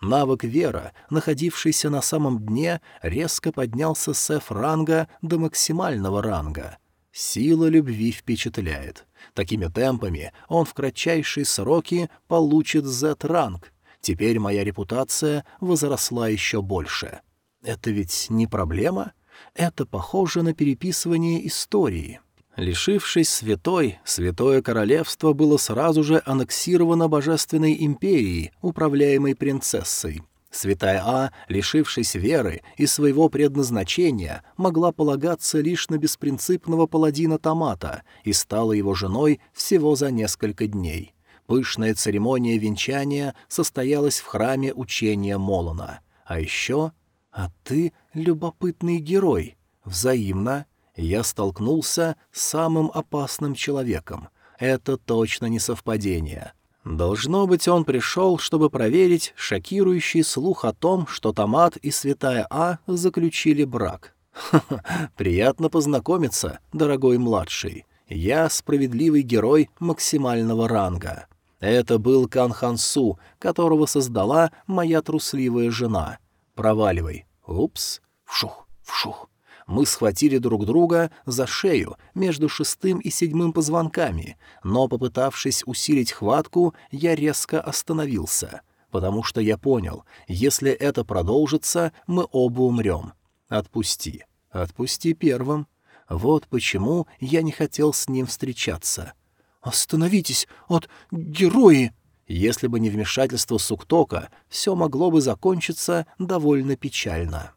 Навык вера, находившийся на самом дне, резко поднялся с F-ранга до максимального ранга. Сила любви впечатляет. Такими темпами он в кратчайшие сроки получит Z-ранг. Теперь моя репутация возросла еще больше. Это ведь не проблема? Это похоже на переписывание истории. Лишившись святой, святое королевство было сразу же аннексировано божественной империей, управляемой принцессой. Святая А, лишившись веры и своего предназначения, могла полагаться лишь на беспринципного паладина Томата и стала его женой всего за несколько дней. Пышная церемония венчания состоялась в храме учения Молона. А еще... А ты любопытный герой. Взаимно. Я столкнулся с самым опасным человеком. Это точно не совпадение. Должно быть, он пришел, чтобы проверить шокирующий слух о том, что Томат и Святая А заключили брак. Приятно познакомиться, дорогой младший. Я справедливый герой максимального ранга. Это был Кан Хансу, которого создала моя трусливая жена. Проваливай. Упс. Вшух, вшух. Мы схватили друг друга за шею между шестым и седьмым позвонками, но, попытавшись усилить хватку, я резко остановился, потому что я понял, если это продолжится, мы оба умрем. Отпусти. Отпусти первым. Вот почему я не хотел с ним встречаться. «Остановитесь от герои!» Если бы не вмешательство Суктока, все могло бы закончиться довольно печально.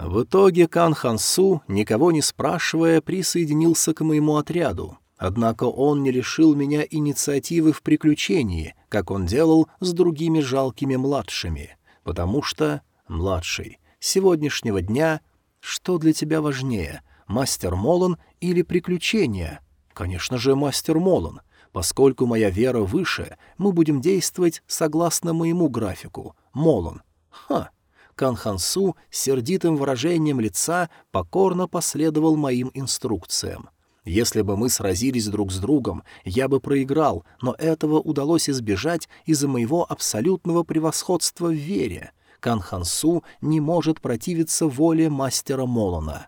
В итоге Кан Хансу, никого не спрашивая, присоединился к моему отряду. Однако он не лишил меня инициативы в приключении, как он делал с другими жалкими младшими. Потому что, младший, сегодняшнего дня, что для тебя важнее, мастер Молон или приключения? Конечно же, мастер Молон. Поскольку моя вера выше, мы будем действовать согласно моему графику. Молон. Ха! Кан Хансу с сердитым выражением лица покорно последовал моим инструкциям. Если бы мы сразились друг с другом, я бы проиграл, но этого удалось избежать из-за моего абсолютного превосходства в вере. Кан Хансу не может противиться воле мастера Молона.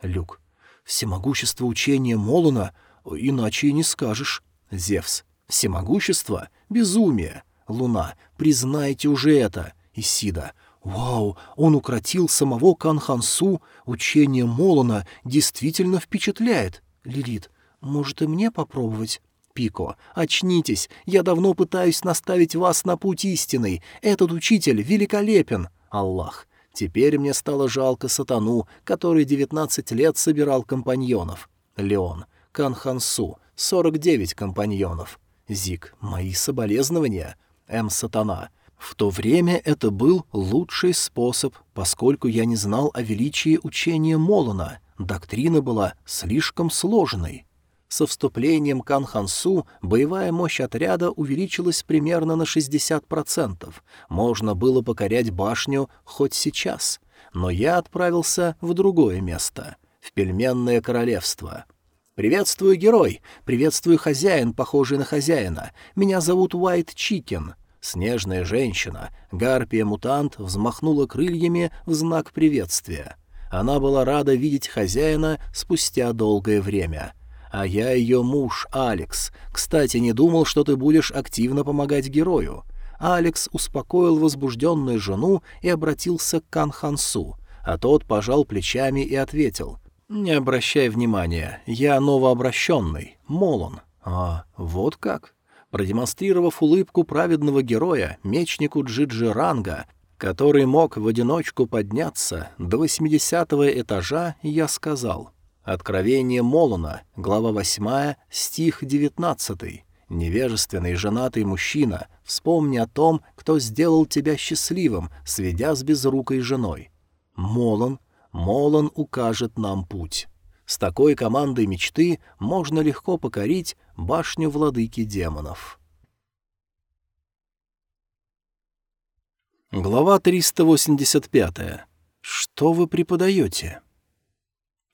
Люк. Всемогущество учения Молона? Иначе и не скажешь. Зевс. Всемогущество? Безумие. Луна. Признайте уже это. Исида. «Вау, он укротил самого Канхансу, учение Молона действительно впечатляет. Лилит, может и мне попробовать?» Пико, очнитесь, я давно пытаюсь наставить вас на путь истинный. Этот учитель великолепен. Аллах, теперь мне стало жалко сатану, который девятнадцать лет собирал компаньонов. Леон, Канхансу, сорок девять компаньонов. Зик, мои соболезнования. М. Сатана, в то время это был лучший способ, поскольку я не знал о величии учения Молона, доктрина была слишком сложной. Со вступлением Кан Хансу боевая мощь отряда увеличилась примерно на 60%. Можно было покорять башню хоть сейчас. Но я отправился в другое место — в пельменное королевство. «Приветствую, герой! Приветствую, хозяин, похожий на хозяина! Меня зовут Уайт Чикен!» Снежная женщина, гарпия-мутант, взмахнула крыльями в знак приветствия. Она была рада видеть хозяина спустя долгое время — а я ее муж, Алекс. Кстати, не думал, что ты будешь активно помогать герою». Алекс успокоил возбужденную жену и обратился к Канхансу, а тот пожал плечами и ответил. «Не обращай внимания, я новообращенный, Молон». «А, вот как?» Продемонстрировав улыбку праведного героя, мечнику Джиджи Ранга, который мог в одиночку подняться до восьмидесятого этажа, я сказал — Откровение Молона, глава 8, стих 19. Невежественный женатый мужчина, вспомни о том, кто сделал тебя счастливым, сведя с безрукой женой. Молон, Молон укажет нам путь. С такой командой мечты можно легко покорить башню владыки демонов. Глава 385. Что вы преподаете?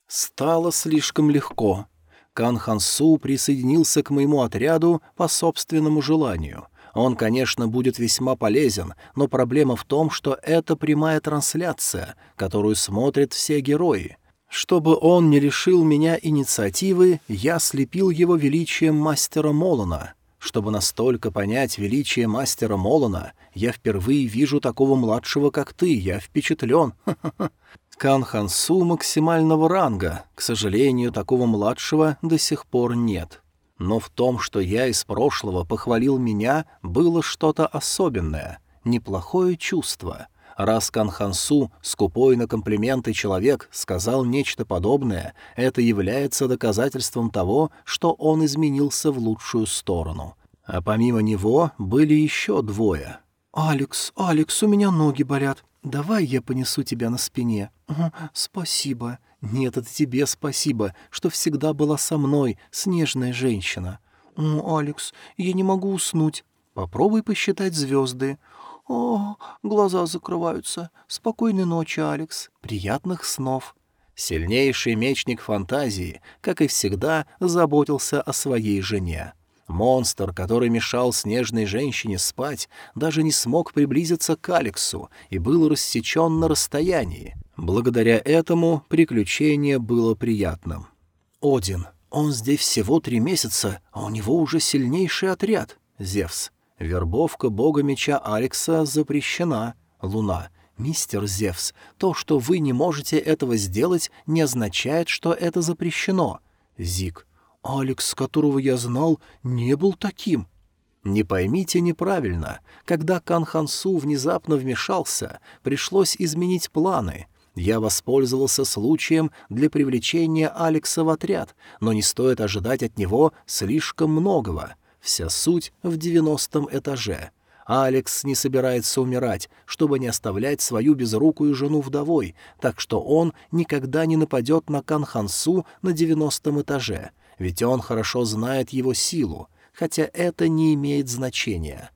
Стало слишком легко. Кан Хансу присоединился к моему отряду по собственному желанию. Он, конечно, будет весьма полезен, но проблема в том, что это прямая трансляция, которую смотрят все герои. Чтобы он не лишил меня инициативы, я слепил его величием мастера Молона. Чтобы настолько понять величие мастера Молона, я впервые вижу такого младшего, как ты, я впечатлен. Кан Хансу максимального ранга, к сожалению, такого младшего до сих пор нет. Но в том, что я из прошлого похвалил меня, было что-то особенное, неплохое чувство. Раз Кан Хансу, скупой на комплименты человек, сказал нечто подобное, это является доказательством того, что он изменился в лучшую сторону. А помимо него были еще двое. «Алекс, Алекс, у меня ноги болят. Давай я понесу тебя на спине». «Спасибо. Нет, это тебе спасибо, что всегда была со мной, снежная женщина». «Алекс, я не могу уснуть. Попробуй посчитать звезды». «О, глаза закрываются. Спокойной ночи, Алекс. Приятных снов». Сильнейший мечник фантазии, как и всегда, заботился о своей жене. Монстр, который мешал снежной женщине спать, даже не смог приблизиться к Алексу и был рассечен на расстоянии. Благодаря этому приключение было приятным. «Один, он здесь всего три месяца, а у него уже сильнейший отряд. Зевс. Вербовка бога меча Алекса запрещена. Луна. Мистер Зевс, то, что вы не можете этого сделать, не означает, что это запрещено. Зик. Алекс, которого я знал, не был таким. Не поймите неправильно. Когда Кан Хансу внезапно вмешался, пришлось изменить планы. Я воспользовался случаем для привлечения Алекса в отряд, но не стоит ожидать от него слишком многого. Вся суть в девяностом этаже. Алекс не собирается умирать, чтобы не оставлять свою безрукую жену вдовой, так что он никогда не нападет на Кан Хансу на девяностом этаже — ведь он хорошо знает его силу, хотя это не имеет значения.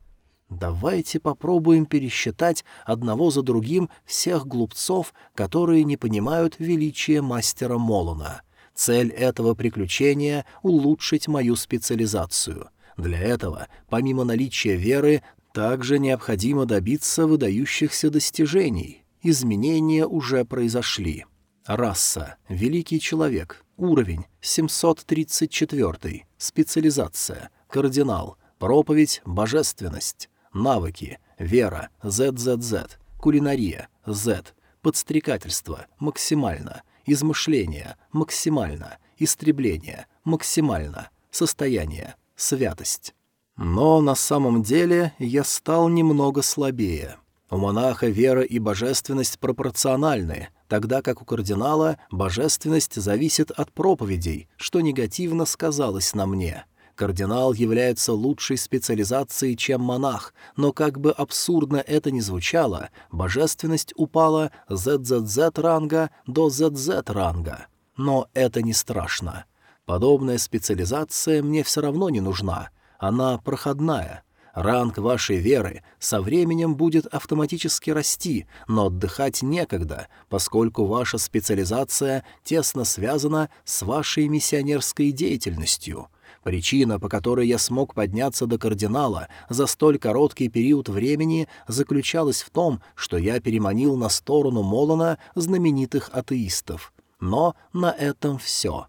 Давайте попробуем пересчитать одного за другим всех глупцов, которые не понимают величия мастера Молона. Цель этого приключения — улучшить мою специализацию. Для этого, помимо наличия веры, также необходимо добиться выдающихся достижений. Изменения уже произошли. Раса — великий человек, Уровень 734. Специализация. Кардинал. Проповедь. Божественность. Навыки. Вера. ZZZ. Кулинария. Z. Подстрекательство. Максимально. Измышление. Максимально. Истребление. Максимально. Состояние. Святость. Но на самом деле я стал немного слабее. У монаха вера и божественность пропорциональны, тогда как у кардинала божественность зависит от проповедей, что негативно сказалось на мне. Кардинал является лучшей специализацией, чем монах, но как бы абсурдно это ни звучало, божественность упала ZZZ ранга до ZZ ранга. Но это не страшно. Подобная специализация мне все равно не нужна. Она проходная. Ранг вашей веры со временем будет автоматически расти, но отдыхать некогда, поскольку ваша специализация тесно связана с вашей миссионерской деятельностью. Причина, по которой я смог подняться до кардинала за столь короткий период времени, заключалась в том, что я переманил на сторону Молона знаменитых атеистов. Но на этом все.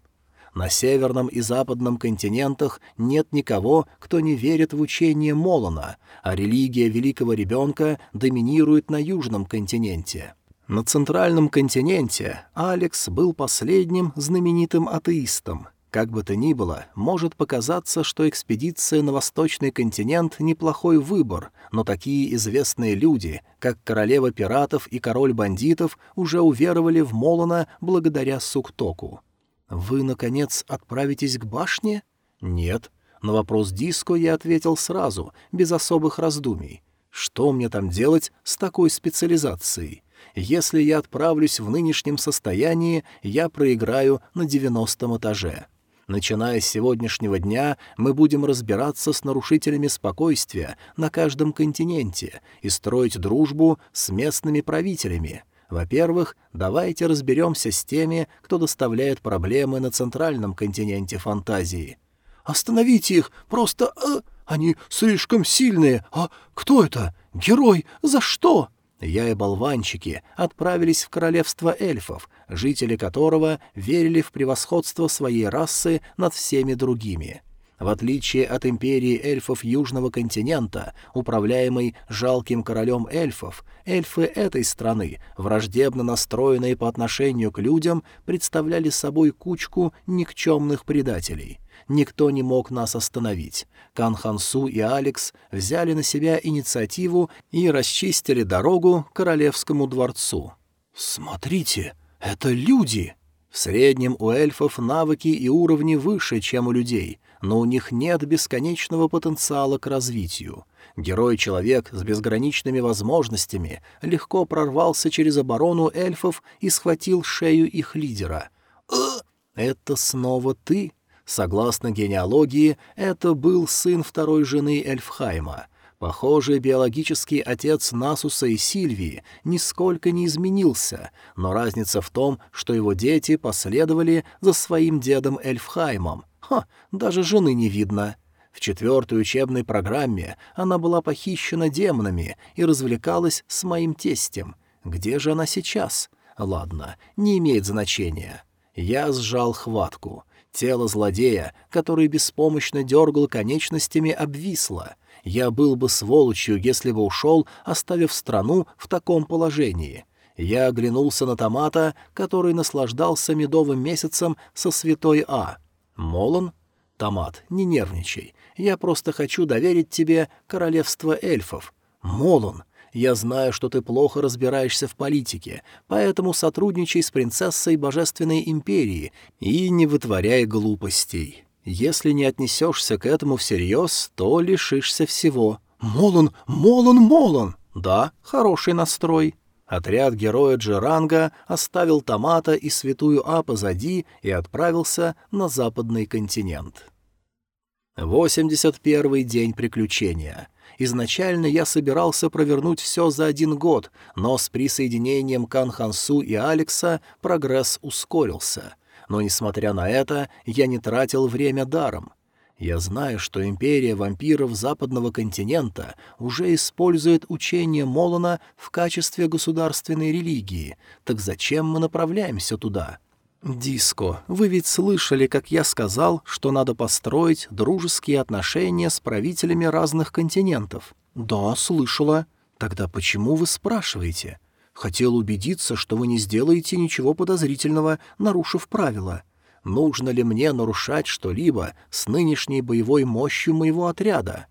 На северном и западном континентах нет никого, кто не верит в учение Молона, а религия великого ребенка доминирует на южном континенте. На центральном континенте Алекс был последним знаменитым атеистом. Как бы то ни было, может показаться, что экспедиция на восточный континент — неплохой выбор, но такие известные люди, как королева пиратов и король бандитов, уже уверовали в Молона благодаря Суктоку. «Вы, наконец, отправитесь к башне?» «Нет». На вопрос Диско я ответил сразу, без особых раздумий. «Что мне там делать с такой специализацией? Если я отправлюсь в нынешнем состоянии, я проиграю на девяностом этаже». Начиная с сегодняшнего дня мы будем разбираться с нарушителями спокойствия на каждом континенте и строить дружбу с местными правителями. Во-первых, давайте разберемся с теми, кто доставляет проблемы на центральном континенте фантазии. «Остановите их! Просто... Э, они слишком сильные! А кто это? Герой? За что?» Я и болванчики отправились в королевство эльфов, жители которого верили в превосходство своей расы над всеми другими. В отличие от империи эльфов Южного континента, управляемой жалким королем эльфов, эльфы этой страны, враждебно настроенные по отношению к людям, представляли собой кучку никчемных предателей. Никто не мог нас остановить. Кан Хансу и Алекс взяли на себя инициативу и расчистили дорогу королевскому дворцу. «Смотрите, это люди!» В среднем у эльфов навыки и уровни выше, чем у людей, но у них нет бесконечного потенциала к развитию. Герой-человек с безграничными возможностями легко прорвался через оборону эльфов и схватил шею их лидера. «Э, «Это снова ты?» Согласно генеалогии, это был сын второй жены Эльфхайма. Похоже, биологический отец Насуса и Сильвии нисколько не изменился, но разница в том, что его дети последовали за своим дедом Эльфхаймом — Ха, даже жены не видно. В четвертой учебной программе она была похищена демонами и развлекалась с моим тестем. Где же она сейчас? Ладно, не имеет значения. Я сжал хватку. Тело злодея, который беспомощно дергал конечностями, обвисло. Я был бы сволочью, если бы ушел, оставив страну в таком положении. Я оглянулся на томата, который наслаждался медовым месяцем со святой А — «Молон? Томат, не нервничай. Я просто хочу доверить тебе королевство эльфов. Молон, я знаю, что ты плохо разбираешься в политике, поэтому сотрудничай с принцессой Божественной Империи и не вытворяй глупостей. Если не отнесешься к этому всерьез, то лишишься всего. Молон, Молон, Молон! Да, хороший настрой». Отряд героя Джеранга оставил Томата и Святую А позади и отправился на западный континент. 81 день приключения. Изначально я собирался провернуть все за один год, но с присоединением Кан Хансу и Алекса прогресс ускорился. Но, несмотря на это, я не тратил время даром. Я знаю, что империя вампиров западного континента уже использует учение Молона в качестве государственной религии. Так зачем мы направляемся туда? Диско, вы ведь слышали, как я сказал, что надо построить дружеские отношения с правителями разных континентов? Да, слышала. Тогда почему вы спрашиваете? Хотел убедиться, что вы не сделаете ничего подозрительного, нарушив правила. — нужно ли мне нарушать что-либо с нынешней боевой мощью моего отряда.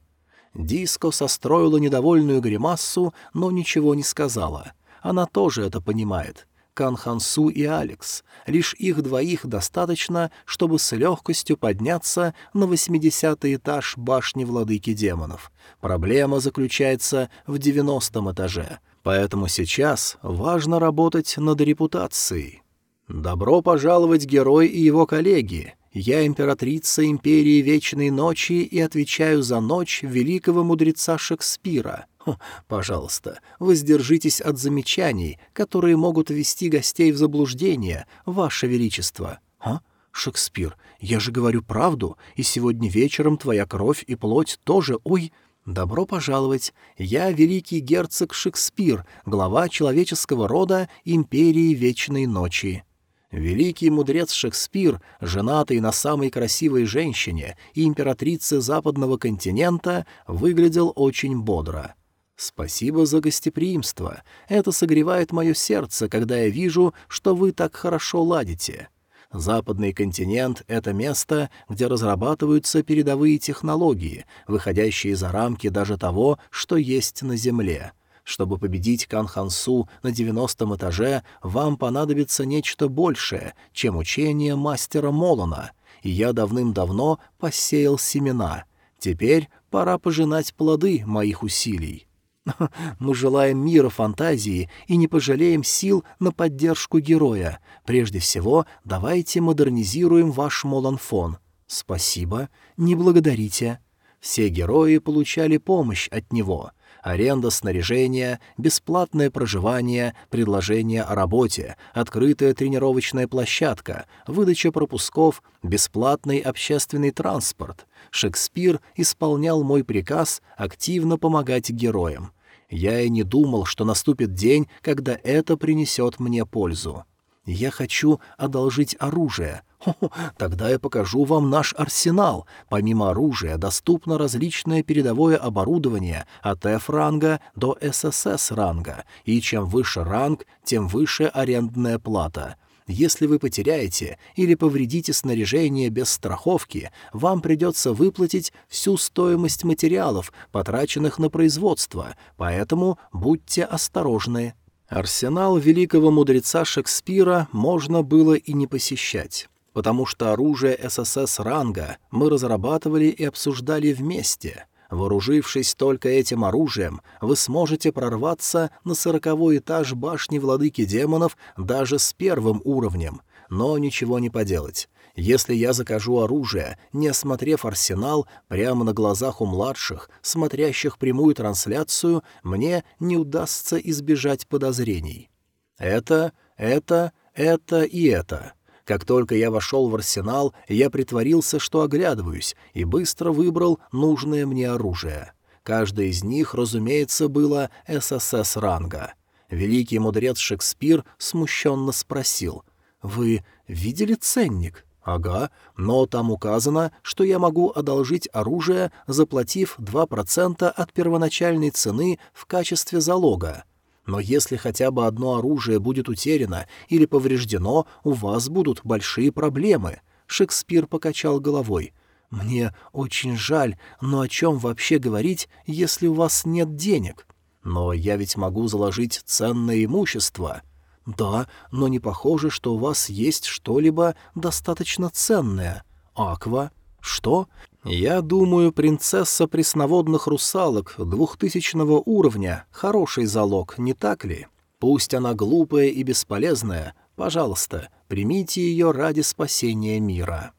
Диско состроила недовольную гримассу, но ничего не сказала. Она тоже это понимает. Канхансу и Алекс. Лишь их двоих достаточно, чтобы с легкостью подняться на восьмидесятый этаж башни владыки демонов. Проблема заключается в девяностом этаже, поэтому сейчас важно работать над репутацией. «Добро пожаловать, герой и его коллеги! Я императрица Империи Вечной Ночи и отвечаю за ночь великого мудреца Шекспира. Хм, пожалуйста, воздержитесь от замечаний, которые могут ввести гостей в заблуждение, Ваше Величество. А? Шекспир, я же говорю правду, и сегодня вечером твоя кровь и плоть тоже... Ой, добро пожаловать. Я великий герцог Шекспир, глава человеческого рода Империи Вечной Ночи. Великий мудрец Шекспир, женатый на самой красивой женщине и императрице западного континента, выглядел очень бодро. «Спасибо за гостеприимство. Это согревает мое сердце, когда я вижу, что вы так хорошо ладите. Западный континент — это место, где разрабатываются передовые технологии, выходящие за рамки даже того, что есть на Земле». Чтобы победить Канхансу на девяностом этаже, вам понадобится нечто большее, чем учение мастера Молона, и я давным-давно посеял семена. Теперь пора пожинать плоды моих усилий. Мы желаем мира фантазии и не пожалеем сил на поддержку героя. Прежде всего, давайте модернизируем ваш Моланфон. Спасибо, не благодарите. Все герои получали помощь от него — аренда снаряжения, бесплатное проживание, предложение о работе, открытая тренировочная площадка, выдача пропусков, бесплатный общественный транспорт. Шекспир исполнял мой приказ активно помогать героям. Я и не думал, что наступит день, когда это принесет мне пользу. Я хочу одолжить оружие. Хо -хо, тогда я покажу вам наш арсенал. Помимо оружия доступно различное передовое оборудование от F-ранга до ССС-ранга, и чем выше ранг, тем выше арендная плата. Если вы потеряете или повредите снаряжение без страховки, вам придется выплатить всю стоимость материалов, потраченных на производство, поэтому будьте осторожны. Арсенал великого мудреца Шекспира можно было и не посещать, потому что оружие ССС ранга мы разрабатывали и обсуждали вместе. Вооружившись только этим оружием, вы сможете прорваться на сороковой этаж башни владыки демонов даже с первым уровнем, но ничего не поделать. Если я закажу оружие, не осмотрев арсенал, прямо на глазах у младших, смотрящих прямую трансляцию, мне не удастся избежать подозрений. Это, это, это и это. Как только я вошел в арсенал, я притворился, что оглядываюсь, и быстро выбрал нужное мне оружие. Каждое из них, разумеется, было ССС-ранга. Великий мудрец Шекспир смущенно спросил, «Вы видели ценник?» «Ага, но там указано, что я могу одолжить оружие, заплатив 2% от первоначальной цены в качестве залога. Но если хотя бы одно оружие будет утеряно или повреждено, у вас будут большие проблемы». Шекспир покачал головой. «Мне очень жаль, но о чем вообще говорить, если у вас нет денег? Но я ведь могу заложить ценное имущество». «Да, но не похоже, что у вас есть что-либо достаточно ценное. Аква? Что? Я думаю, принцесса пресноводных русалок двухтысячного уровня — хороший залог, не так ли? Пусть она глупая и бесполезная, пожалуйста, примите ее ради спасения мира».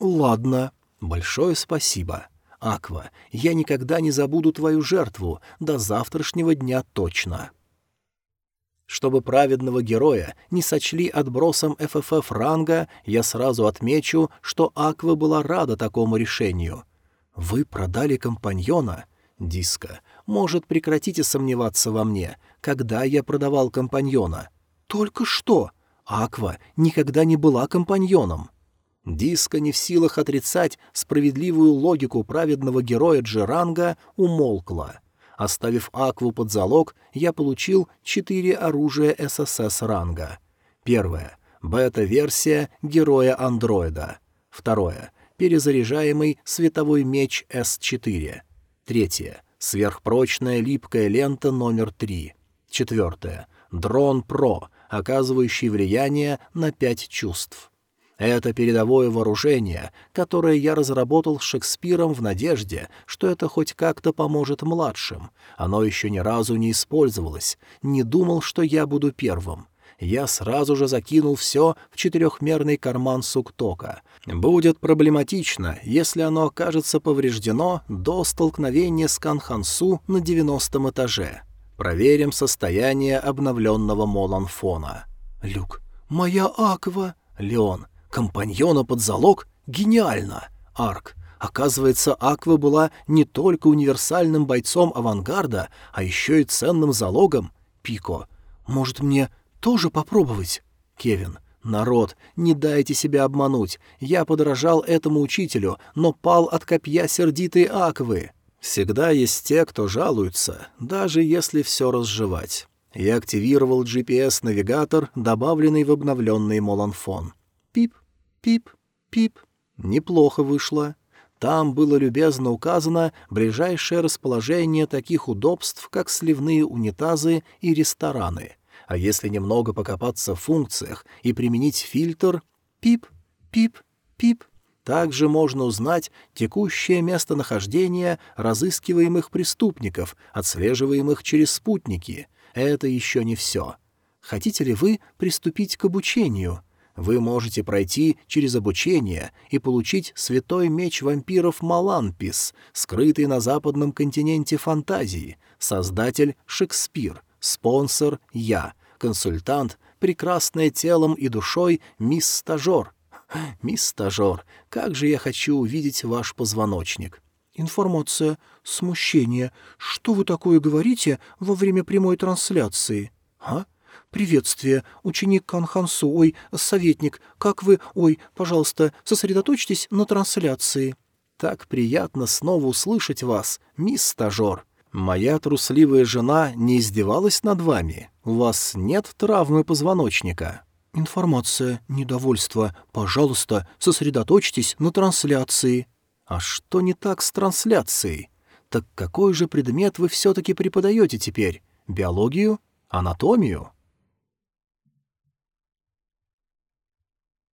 «Ладно. Большое спасибо. Аква, я никогда не забуду твою жертву, до завтрашнего дня точно». Чтобы праведного героя не сочли отбросом ФФФ ранга, я сразу отмечу, что Аква была рада такому решению. «Вы продали компаньона?» «Диско, может, прекратите сомневаться во мне, когда я продавал компаньона?» «Только что! Аква никогда не была компаньоном!» Диско не в силах отрицать справедливую логику праведного героя Джеранга умолкла. Оставив Акву под залог, я получил четыре оружия ССС ранга. Первое — бета-версия героя-андроида. Второе — перезаряжаемый световой меч С4. Третье — сверхпрочная липкая лента номер три. Четвертое — дрон Про, оказывающий влияние на пять чувств. Это передовое вооружение, которое я разработал с Шекспиром в надежде, что это хоть как-то поможет младшим. Оно еще ни разу не использовалось, не думал, что я буду первым. Я сразу же закинул все в четырехмерный карман Суктока. Будет проблематично, если оно окажется повреждено до столкновения с Канхансу на девяностом этаже. Проверим состояние обновленного Моланфона. Люк. «Моя Аква!» Леон. «Компаньона под залог? Гениально!» Арк. Оказывается, Аква была не только универсальным бойцом авангарда, а еще и ценным залогом. Пико. «Может, мне тоже попробовать?» Кевин. «Народ, не дайте себя обмануть. Я подражал этому учителю, но пал от копья сердитой Аквы. Всегда есть те, кто жалуются, даже если все разжевать». Я активировал GPS-навигатор, добавленный в обновленный Моланфон. Пип, пип. Неплохо вышло. Там было любезно указано ближайшее расположение таких удобств, как сливные унитазы и рестораны. А если немного покопаться в функциях и применить фильтр «пип, пип, пип», также можно узнать текущее местонахождение разыскиваемых преступников, отслеживаемых через спутники. Это еще не все. Хотите ли вы приступить к обучению? Вы можете пройти через обучение и получить святой меч вампиров Маланпис, скрытый на западном континенте фантазии, создатель Шекспир, спонсор я, консультант, прекрасная телом и душой мисс-стажер. Мисс-стажер, как же я хочу увидеть ваш позвоночник. Информация, смущение. Что вы такое говорите во время прямой трансляции? А? «Приветствие, ученик Канхансу, ой, советник, как вы, ой, пожалуйста, сосредоточьтесь на трансляции». «Так приятно снова услышать вас, мисс стажер. Моя трусливая жена не издевалась над вами. У вас нет травмы позвоночника». «Информация, недовольство. Пожалуйста, сосредоточьтесь на трансляции». «А что не так с трансляцией? Так какой же предмет вы все-таки преподаете теперь? Биологию? Анатомию?»